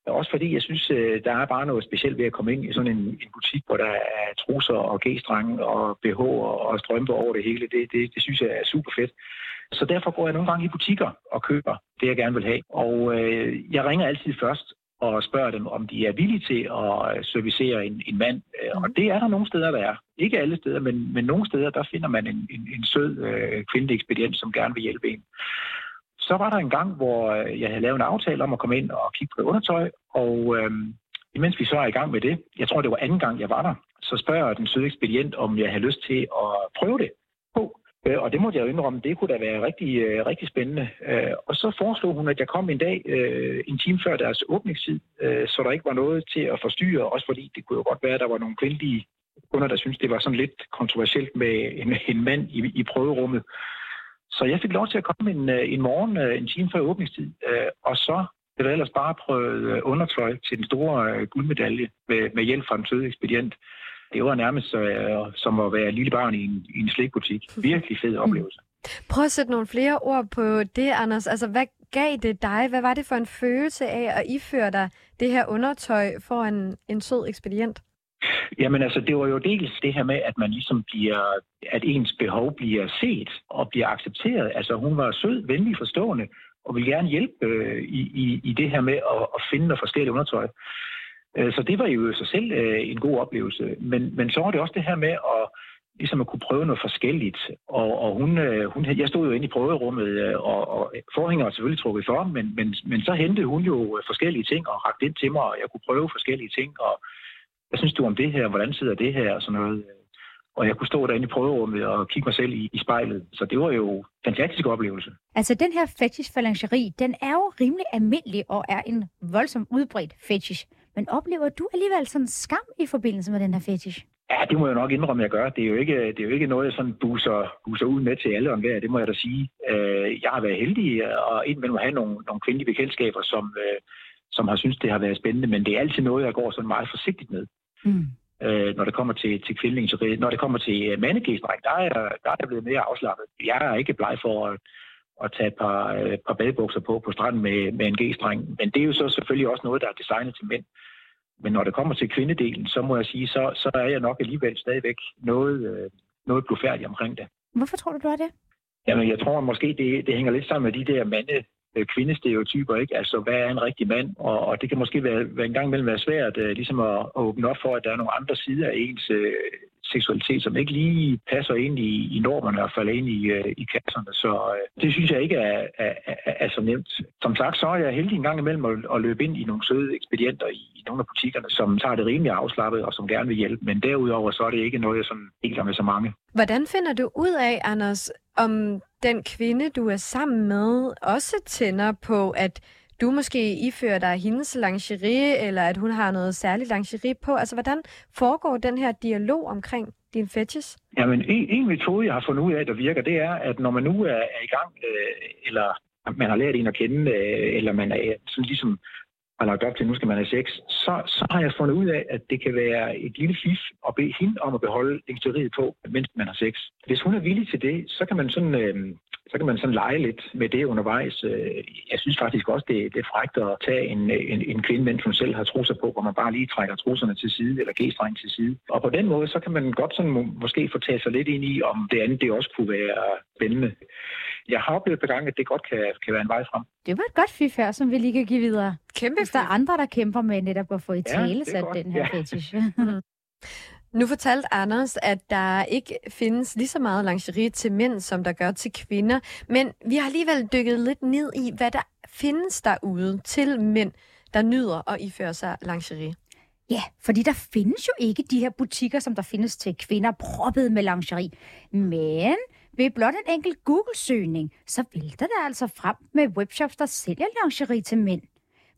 Også fordi jeg synes, der er bare noget specielt ved at komme ind i sådan en, en butik, hvor der er trusser og g-strenge og BH og strømper over det hele. Det, det, det synes jeg er super fedt. Så derfor går jeg nogle gange i butikker og køber det, jeg gerne vil have. Og øh, jeg ringer altid først og spørger dem, om de er villige til at øh, servicere en, en mand. Mm. Og det er der nogle steder, der er. Ikke alle steder, men, men nogle steder, der finder man en, en, en sød øh, kvindelig ekspedient, som gerne vil hjælpe en. Så var der en gang, hvor øh, jeg havde lavet en aftale om at komme ind og kigge på undertøj, og øh, imens vi så er i gang med det, jeg tror, det var anden gang, jeg var der, så spørger den søde ekspedient, om jeg havde lyst til at prøve det og det måtte jeg jo indrømme, det kunne da være rigtig, øh, rigtig spændende. Øh, og så foreslog hun, at jeg kom en dag, øh, en time før deres åbningstid, øh, så der ikke var noget til at forstyrre, også fordi det kunne jo godt være, at der var nogle kvindelige kunder, der syntes, det var sådan lidt kontroversielt med en, en mand i, i prøverummet. Så jeg fik lov til at komme en, øh, en morgen, en time før åbningstid, og så blev der ellers bare prøvet undertøj til den store guldmedalje med, med hjælp fra en søde ekspedient det var nærmest uh, som at være lille barn i en, i en slikbutik. Virkelig fed oplevelse. Prøv at sætte nogle flere ord på det, Anders. Altså, hvad gav det dig? Hvad var det for en følelse af at iføre dig det her undertøj for en, en sød ekspedient? Jamen altså, det var jo dels det her med, at man ligesom bliver, at ens behov bliver set og bliver accepteret. Altså, hun var sød, venlig, forstående, og ville gerne hjælpe øh, i, i, i det her med at, at finde noget forskelligt undertøj. Øh, så det var jo i sig selv øh, en god oplevelse. Men, men så var det også det her med at ligesom at kunne prøve noget forskelligt. Og, og hun, øh, hun, jeg stod jo inde i prøverummet, og, og forhænger var selvfølgelig trukket for, men, men, men så hentede hun jo forskellige ting og rakte ind til mig, og jeg kunne prøve forskellige ting, og hvad synes du om det her, hvordan sidder det her, og sådan noget. Og jeg kunne stå derinde i prøverummet og kigge mig selv i, i spejlet. Så det var jo en fantastisk oplevelse. Altså, den her fetish for lingerie, den er jo rimelig almindelig og er en voldsomt udbredt fetish. Men oplever du alligevel sådan skam i forbindelse med den her fetish? Ja, det må jeg nok indrømme, at jeg gør. Det er jo ikke, det er jo ikke noget, jeg sådan buser, buser ud med til alle og enhver, det må jeg da sige. Øh, jeg har været heldig og indimellem have nogle, nogle kvindelige bekendtskaber, som, øh, som har synes det har været spændende, men det er altid noget, jeg går sådan meget forsigtigt med. Mm. Øh, når det kommer til, til kvindelig, når det kommer til mandegæstræk, der er, der er jeg blevet mere afslappet. Jeg er ikke bleg for at, at tage et par, et par badebukser på på stranden med, med en g-streng, men det er jo så selvfølgelig også noget, der er designet til mænd. Men når det kommer til kvindedelen, så må jeg sige, så, så er jeg nok alligevel stadigvæk noget, øh, noget blufærdig omkring det. Hvorfor tror du, du er det? Jamen, jeg tror måske, det, det hænger lidt sammen med de der mande, øh, kvindestereotyper, ikke? Altså, hvad er en rigtig mand? Og, og det kan måske være, være en gang imellem være svært uh, ligesom at, at åbne op for, at der er nogle andre sider af ens uh, seksualitet, som ikke lige passer ind i, i normerne og falder ind i, uh, i kasserne. Så øh, det synes jeg ikke er, er, er, er så nemt. Som sagt, så er jeg heldig en gang imellem at, at løbe ind i nogle søde ekspedienter i, i nogle af butikkerne, som tager det rimelig afslappet og som gerne vil hjælpe. Men derudover, så er det ikke noget, jeg sådan deler med så mange. Hvordan finder du ud af, Anders, om den kvinde, du er sammen med, også tænder på, at du måske ifører dig hendes lingerie, eller at hun har noget særligt lingerie på? Altså, hvordan foregår den her dialog omkring din fetish? Jamen, en, en metode, jeg har fundet ud af, der virker, det er, at når man nu er, er i gang, øh, eller man har lært en at kende, øh, eller man er sådan ligesom har lagt op til, at nu skal man have sex, så, så har jeg fundet ud af, at det kan være et lille fif at bede hende om at beholde lingerie på, mens man har sex. Hvis hun er villig til det, så kan man sådan, øh, så kan man sådan lege lidt med det undervejs. Øh, jeg synes faktisk også, det, det er frægt at tage en, en, en kvinde, mens hun selv har trusser på, hvor man bare lige trækker trusserne til side, eller g til side. Og på den måde, så kan man godt sådan må, måske få taget sig lidt ind i, om det andet det også kunne være spændende. Jeg har oplevet på gang, at det godt kan, kan være en vej frem. Det var et godt fif her, som vi lige kan give videre. Kæmpe Hvis der er andre, der kæmper med netop at få i tale ja, sat den her ja. fetish. <laughs> <laughs> Nu fortalte Anders, at der ikke findes lige så meget lingerie til mænd, som der gør til kvinder. Men vi har alligevel dykket lidt ned i, hvad der findes derude til mænd, der nyder at iføre sig lingerie. Ja, fordi der findes jo ikke de her butikker, som der findes til kvinder, proppet med lingerie. Men ved blot en enkelt Google-søgning, så vælter der altså frem med webshops, der sælger lingerie til mænd.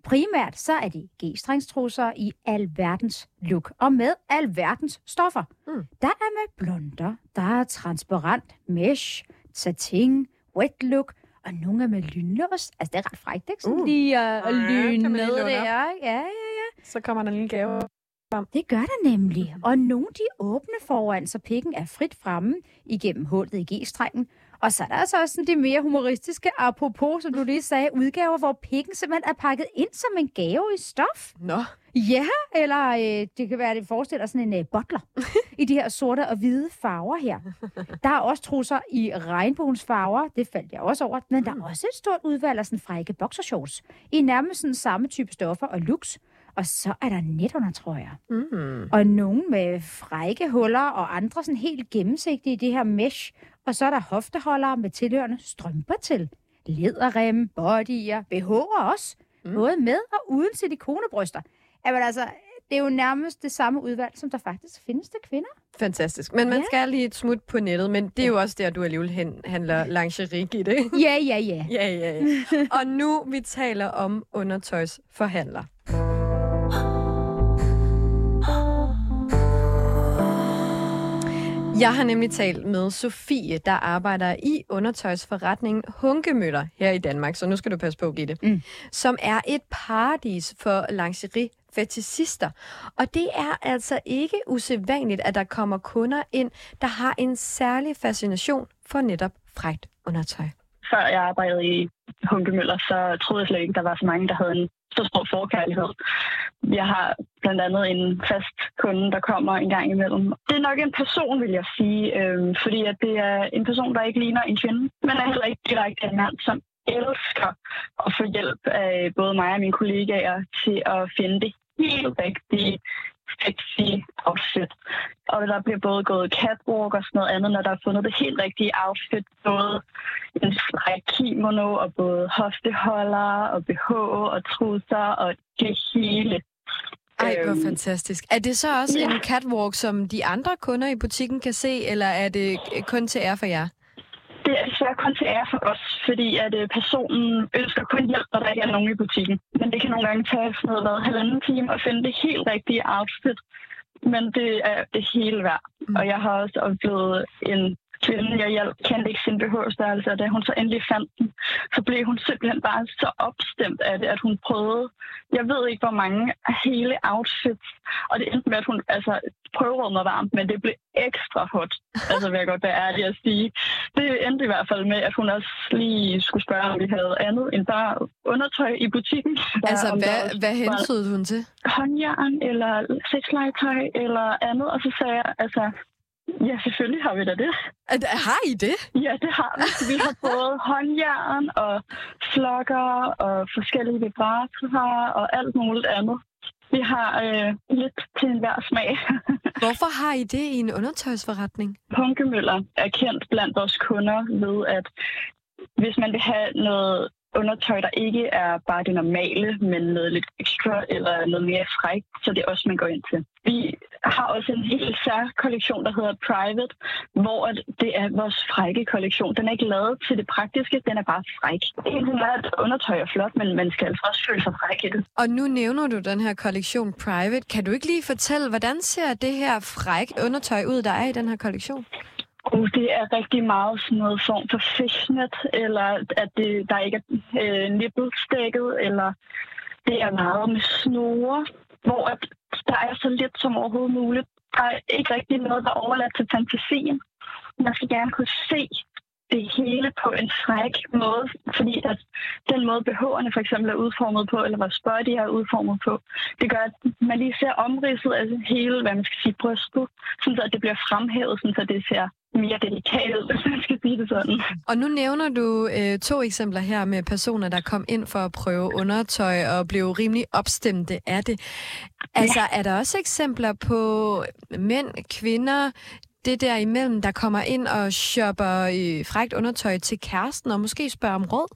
Primært så er det g-strengstrusser i alverdens look og med alverdens stoffer. Mm. Der er med blonder, der er transparent, mesh, satin, wet look, og nogle er med lynlås. Altså, det er ret frækt, ikke? Sådan uh. lige at uh, lyne med det her. Ja, ja, ja. Så kommer der en lille gave det gør der nemlig. Og nogle de åbne foran, så pikken er frit fremme igennem hullet i G-strengen. Og så er der altså også sådan de mere humoristiske, apropos, som du lige sagde, udgaver, hvor pikken simpelthen er pakket ind som en gave i stof. Nå. Ja, eller øh, det kan være, at det forestiller sådan en øh, bottler <laughs> i de her sorte og hvide farver her. Der er også trusser i regnbuens farver, det faldt jeg også over, men der er mm. også et stort udvalg af sådan frække boxershorts i nærmest sådan samme type stoffer og looks. Og så er der netundertrøjer. Mm. Og nogle med frække huller, og andre sådan helt gennemsigtige i det her mesh. Og så er der hofteholdere med tilhørende strømper til. Lederrem, bodyer, BH'er også. Mm. Både med og uden silikonebryster. Jamen altså, det er jo nærmest det samme udvalg, som der faktisk findes til kvinder. Fantastisk. Men man ja. skal lige et smut på nettet, men det er jo også der, du alligevel hen, handler lingerie i det. Ja, ja, ja. ja, ja, ja. <laughs> Og nu vi taler om undertøjsforhandler. Jeg har nemlig talt med Sofie, der arbejder i undertøjsforretningen Hunkemøller her i Danmark, så nu skal du passe på, Gitte, mm. som er et paradis for lingerie fetishister. Og det er altså ikke usædvanligt, at der kommer kunder ind, der har en særlig fascination for netop frægt undertøj. Før jeg arbejdede i Hunkemøller, så troede jeg slet ikke, der var så mange, der havde en så stor forkærlighed. Jeg har blandt andet en fast kunde, der kommer en gang imellem. Det er nok en person, vil jeg sige, øh, fordi at det er en person, der ikke ligner en kvinde, men er heller ikke direkte en mand, som elsker at få hjælp af både mig og mine kollegaer til at finde det helt rigtige sexy outfit. Og der bliver både gået catwalk og sådan noget andet, når der er fundet det helt rigtige outfit. Både en stræk kimono og både hofteholder og BH og trusser og det hele. Ej, hvor Øhm, fantastisk. Er det så også ja. en catwalk, som de andre kunder i butikken kan se, eller er det kun til ære for jer? Det er desværre kun til ære for os, fordi at øh, personen ønsker kun hjælp, når der ikke er nogen i butikken. Men det kan nogle gange tage sådan noget, hvad, halvanden time at finde det helt rigtige outfit. Men det er det hele værd. Mm. Og jeg har også oplevet en kvinde, jeg hjalp, kendte ikke sin BH-størrelse, og da hun så endelig fandt den, så blev hun simpelthen bare så opstemt af det, at hun prøvede, jeg ved ikke hvor mange, hele outfits. Og det endte med, at hun, altså, prøverummet var varmt, men det blev ekstra hot. Altså, vil jeg godt være ærlig at sige. Det endte i hvert fald med, at hun også lige skulle spørge, om vi havde andet end bare undertøj i butikken. Der, <laughs> Altså, om der hvad, hvad hensød hun til? håndjern eller sexlegetøj eller andet. Og så sagde jeg, altså, ja, selvfølgelig har vi da det. At- Har I det? Ja, det har vi. Vi har både håndjern og flokker og forskellige vibratorer og alt muligt andet. Vi har øh, lidt til enhver smag. <laughs> Hvorfor har I det i en undertøjsforretning? Punkemøller er kendt blandt vores kunder ved, at hvis man vil have noget undertøj, der ikke er bare det normale, men noget lidt ekstra eller noget mere frækt, så det er også, man går ind til. Vi har også en helt sær kollektion, der hedder Private, hvor at det er vores frække kollektion. Den er ikke lavet til det praktiske, den er bare fræk. En er, at undertøj er flot, men man skal altså også føle sig fræk i det. Og nu nævner du den her kollektion Private. Kan du ikke lige fortælle, hvordan ser det her fræk undertøj ud, der er i den her kollektion? Og det er rigtig meget sådan noget form for fishnet, eller at det, der ikke er øh, nippelstækket, eller det er meget med snore, hvor at der er så lidt som overhovedet muligt. Der er ikke rigtig noget, der er overladt til fantasien. Man skal gerne kunne se det hele på en fræk måde, fordi at den måde BH'erne for eksempel er udformet på, eller vores body er udformet på, det gør, at man lige ser omridset af hele, hvad man skal sige, brystet, sådan så at det bliver fremhævet, sådan så det ser mere delikat ud, hvis man skal sige det sådan. Og nu nævner du øh, to eksempler her med personer, der kom ind for at prøve undertøj og blev rimelig opstemte af det. Altså, er der også eksempler på mænd, kvinder, det der imellem, der kommer ind og shopper øh, frækt undertøj til kæresten og måske spørger om råd?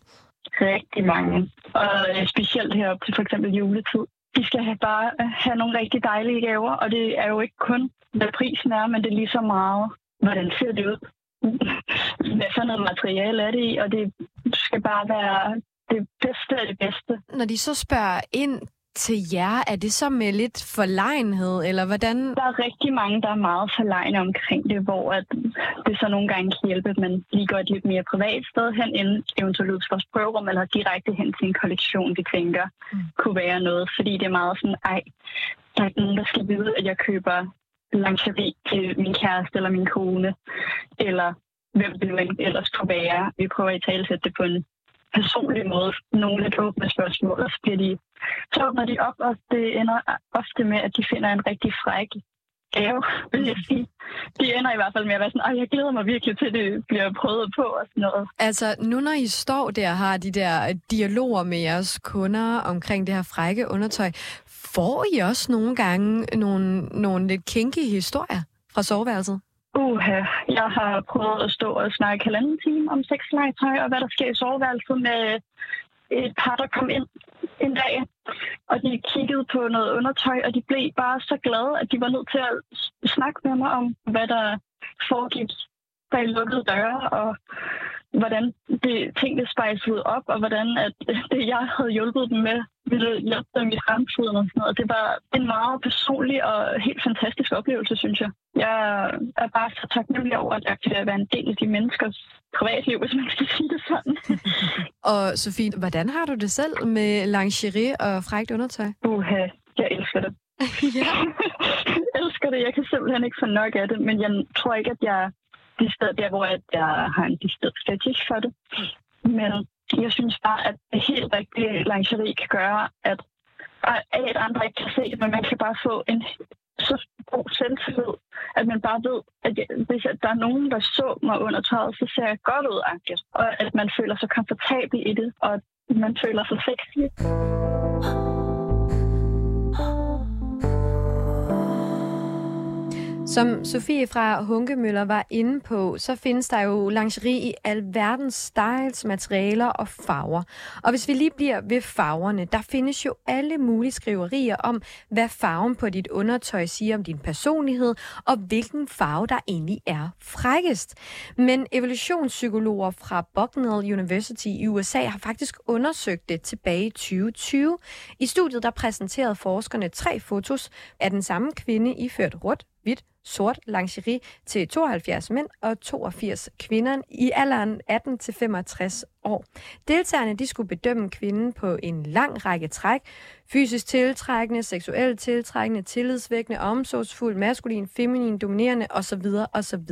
Rigtig mange. Og øh, specielt herop til for eksempel juletid. De skal have bare have nogle rigtig dejlige gaver, og det er jo ikke kun, hvad prisen er, men det er lige så meget, hvordan ser det ud. <laughs> Hvad for noget materiale er det i, og det skal bare være det bedste af det bedste. Når de så spørger ind til jer, er det så med lidt forlegenhed, eller hvordan? Der er rigtig mange, der er meget forlegne omkring det, hvor at det så nogle gange kan hjælpe, at man lige går et lidt mere privat sted hen, inden eventuelt vores prøverum, eller direkte hen til en kollektion, de tænker Mm. kunne være noget. Fordi det er meget sådan, ej, der er nogen, der skal vide, at jeg køber lingerie til min kæreste eller min kone, eller hvem det nu ellers kunne være. Vi prøver at talsætte det på en personlig måde. Nogle lidt åbne spørgsmål, og så bliver de så åbner de op, og det ender ofte med, at de finder en rigtig fræk gave, vil jeg sige. De ender i hvert fald med at være sådan, jeg glæder mig virkelig til, at det bliver prøvet på og sådan noget. Altså, nu når I står der og har de der dialoger med jeres kunder omkring det her frække undertøj, får I også nogle gange nogle, nogle lidt kinky historier fra soveværelset? Uha, jeg har prøvet at stå og snakke halvanden time om sexlegetøj og hvad der sker i soveværelset med et par, der kom ind en dag, og de kiggede på noget undertøj, og de blev bare så glade, at de var nødt til at snakke med mig om, hvad der foregik bag lukkede døre, og hvordan det, tingene spejsede op, og hvordan at <laughs> det, jeg havde hjulpet dem med, ville hjælpe dem i fremtiden og sådan noget. Det var en meget personlig og helt fantastisk oplevelse, synes jeg. Jeg er bare så taknemmelig over, at jeg kan være en del af de menneskers privatliv, hvis man skal sige det sådan. <laughs> Og Sofie, hvordan har du det selv med lingerie og frækt undertøj? Uha, jeg elsker det. <laughs> ja. jeg elsker det. Jeg kan simpelthen ikke få nok af det, men jeg tror ikke, at jeg det sted der, hvor jeg, jeg har en distinkt fetish for det. Men jeg synes bare, at det helt rigtige lingerie kan gøre, at A, at andre ikke kan se det, men man kan bare få en så god selvtillid, at man bare ved, at jeg, hvis der er nogen, der så mig under tøjet, så ser jeg godt ud, agtigt. og at man føler sig komfortabel i det, og at man føler sig sexy. <gasps> Ah. Som Sofie fra Hunkemøller var inde på, så findes der jo lingerie i alverdens styles, materialer og farver. Og hvis vi lige bliver ved farverne, der findes jo alle mulige skriverier om, hvad farven på dit undertøj siger om din personlighed, og hvilken farve der egentlig er frækkest. Men evolutionspsykologer fra Bucknell University i USA har faktisk undersøgt det tilbage i 2020. I studiet der præsenterede forskerne tre fotos af den samme kvinde iført rødt, hvidt, sort lingerie til 72 mænd og 82 kvinder i alderen 18 til 65 år. Deltagerne de skulle bedømme kvinden på en lang række træk. Fysisk tiltrækkende, seksuelt tiltrækkende, tillidsvækkende, omsorgsfuld, maskulin, feminin, dominerende osv. osv.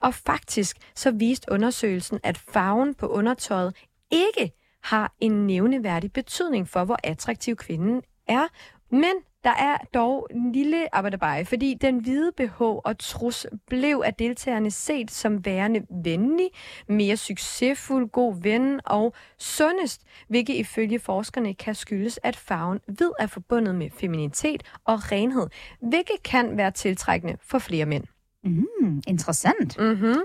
Og faktisk så viste undersøgelsen, at farven på undertøjet ikke har en nævneværdig betydning for, hvor attraktiv kvinden er. Men der er dog en lille arbejderbej, fordi den hvide BH og trus blev af deltagerne set som værende venlig, mere succesfuld, god ven og sundest, hvilket ifølge forskerne kan skyldes, at farven hvid er forbundet med feminitet og renhed, hvilket kan være tiltrækkende for flere mænd. Mm, interessant. Mm-hmm.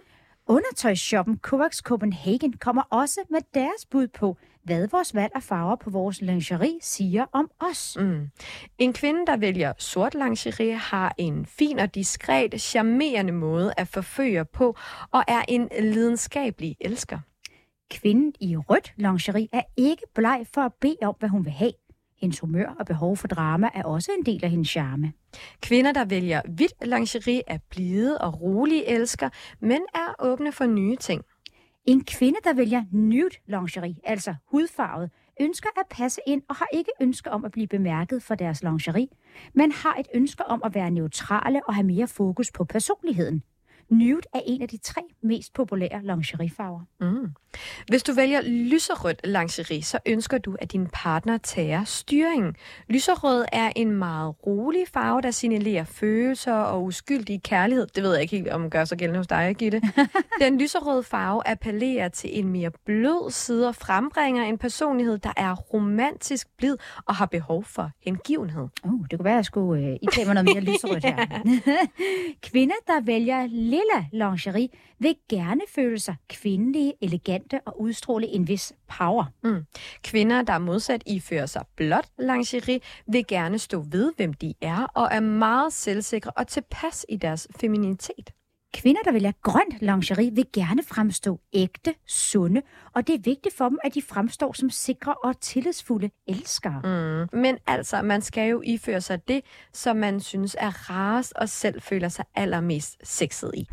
Undertøjsshoppen Kovacs Copenhagen kommer også med deres bud på, hvad vores valg af farver på vores lingerie siger om os. Mm. En kvinde, der vælger sort lingerie, har en fin og diskret, charmerende måde at forføre på, og er en lidenskabelig elsker. Kvinden i rødt lingerie er ikke bleg for at bede om, hvad hun vil have. Hendes humør og behov for drama er også en del af hendes charme. Kvinder, der vælger hvidt lingerie, er blide og rolige elsker, men er åbne for nye ting. En kvinde, der vælger nude lingerie, altså hudfarvet, ønsker at passe ind og har ikke ønske om at blive bemærket for deres lingerie, men har et ønske om at være neutrale og have mere fokus på personligheden. Nude er en af de tre mest populære lingeriefarver. Mm. Hvis du vælger lyserødt lingerie, så ønsker du, at din partner tager styringen. Lyserød er en meget rolig farve, der signalerer følelser og uskyldig kærlighed. Det ved jeg ikke helt, om gør sig gældende hos dig, Gitte. <laughs> Den lyserøde farve appellerer til en mere blød side og frembringer en personlighed, der er romantisk blid og har behov for hengivenhed. Oh, det kunne være, at jeg skulle uh, idage mig noget mere <laughs> lyserødt her. <laughs> Kvinder, der vælger lilla lingerie, vil gerne føle sig kvindelige, elegante og udstråle en vis power. Mm. Kvinder, der modsat ifører sig blot lingerie, vil gerne stå ved, hvem de er, og er meget selvsikre og tilpas i deres feminitet. Kvinder, der vælger grønt lingerie, vil gerne fremstå ægte, sunde, og det er vigtigt for dem, at de fremstår som sikre og tillidsfulde elskere. Mm. Men altså, man skal jo iføre sig det, som man synes er rarest og selv føler sig allermest sexet i.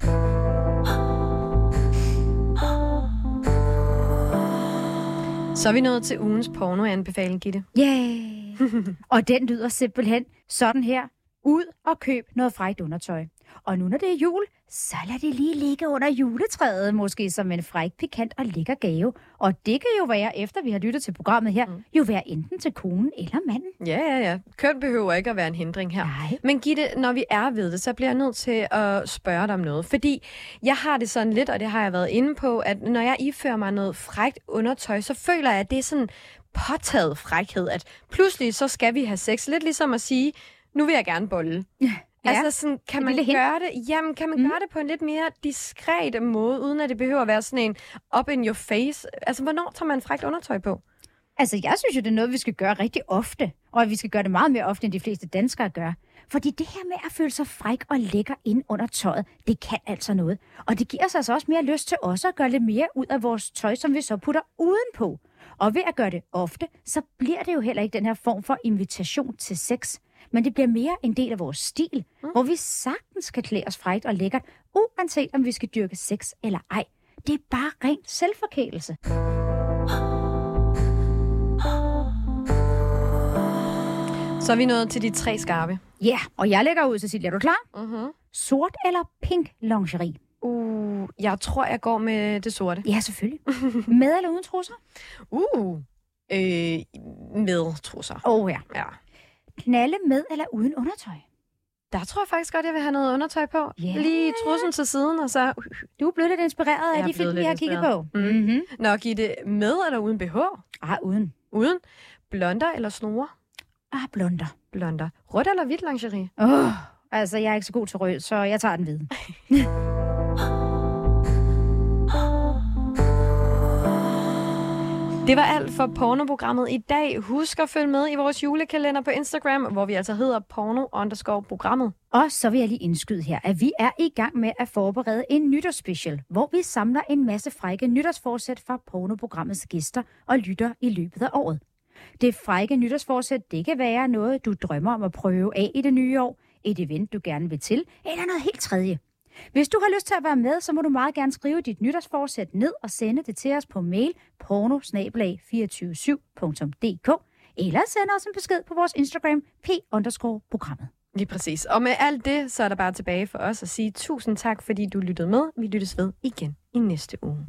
Så er vi nået til ugens pornoanbefaling, Gitte. Yeah! <laughs> og den lyder simpelthen sådan her. Ud og køb noget frækt undertøj. Og nu når det er jul, så lad det lige ligge under juletræet, måske som en fræk, pikant og lækker gave. Og det kan jo være, efter vi har lyttet til programmet her, mm. jo være enten til konen eller manden. Ja, ja, ja. Køn behøver ikke at være en hindring her. Nej. Men Gitte, når vi er ved det, så bliver jeg nødt til at spørge dig om noget. Fordi jeg har det sådan lidt, og det har jeg været inde på, at når jeg ifører mig noget frækt undertøj, så føler jeg, at det er sådan påtaget frækhed, at pludselig så skal vi have sex. Lidt ligesom at sige, nu vil jeg gerne bolle. Ja. Altså, sådan, kan man gøre det? Jamen, kan man mm. gøre det på en lidt mere diskret måde, uden at det behøver at være sådan en up in your face? Altså, hvornår tager man frækt undertøj på? Altså, jeg synes jo, det er noget, vi skal gøre rigtig ofte. Og at vi skal gøre det meget mere ofte, end de fleste danskere gør. Fordi det her med at føle sig fræk og lækker ind under tøjet, det kan altså noget. Og det giver os altså også mere lyst til også at gøre lidt mere ud af vores tøj, som vi så putter udenpå. Og ved at gøre det ofte, så bliver det jo heller ikke den her form for invitation til sex men det bliver mere en del af vores stil, mm. hvor vi sagtens kan klæde os frækt og lækkert, uanset om vi skal dyrke sex eller ej. Det er bare rent selvforkælelse. Så er vi nået til de tre skarpe. Ja, yeah, og jeg lægger ud, Cecilia. Er du klar? Mm-hmm. Sort eller pink lingerie? Uh, jeg tror, jeg går med det sorte. Ja, selvfølgelig. med eller uden trusser? Uh, øh, med trusser. Åh oh, ja. Ja. Knalle med eller uden undertøj? Der tror jeg faktisk godt, jeg vil have noget undertøj på. Ja. Lige trussen til siden, og så... Du er blevet lidt inspireret af de film, vi har kigget på. inspireret. Mm-hmm. Nå, Gitte, med eller uden BH? Ah, uden. Uden? Blonder eller snore? Ah, blonder. Blonder. Rødt eller hvidt lingerie? Åh, oh, altså, jeg er ikke så god til rød, så jeg tager den hvide. <laughs> Det var alt for pornoprogrammet i dag. Husk at følge med i vores julekalender på Instagram, hvor vi altså hedder porno underscore programmet. Og så vil jeg lige indskyde her, at vi er i gang med at forberede en nytårsspecial, hvor vi samler en masse frække nytårsforsæt fra pornoprogrammets gæster og lytter i løbet af året. Det frække nytårsforsæt, det kan være noget, du drømmer om at prøve af i det nye år, et event, du gerne vil til, eller noget helt tredje. Hvis du har lyst til at være med, så må du meget gerne skrive dit nytårsforsæt ned og sende det til os på mail porno247.dk eller send os en besked på vores Instagram p-programmet. Lige præcis. Og med alt det, så er der bare tilbage for os at sige tusind tak, fordi du lyttede med. Vi lyttes ved igen i næste uge.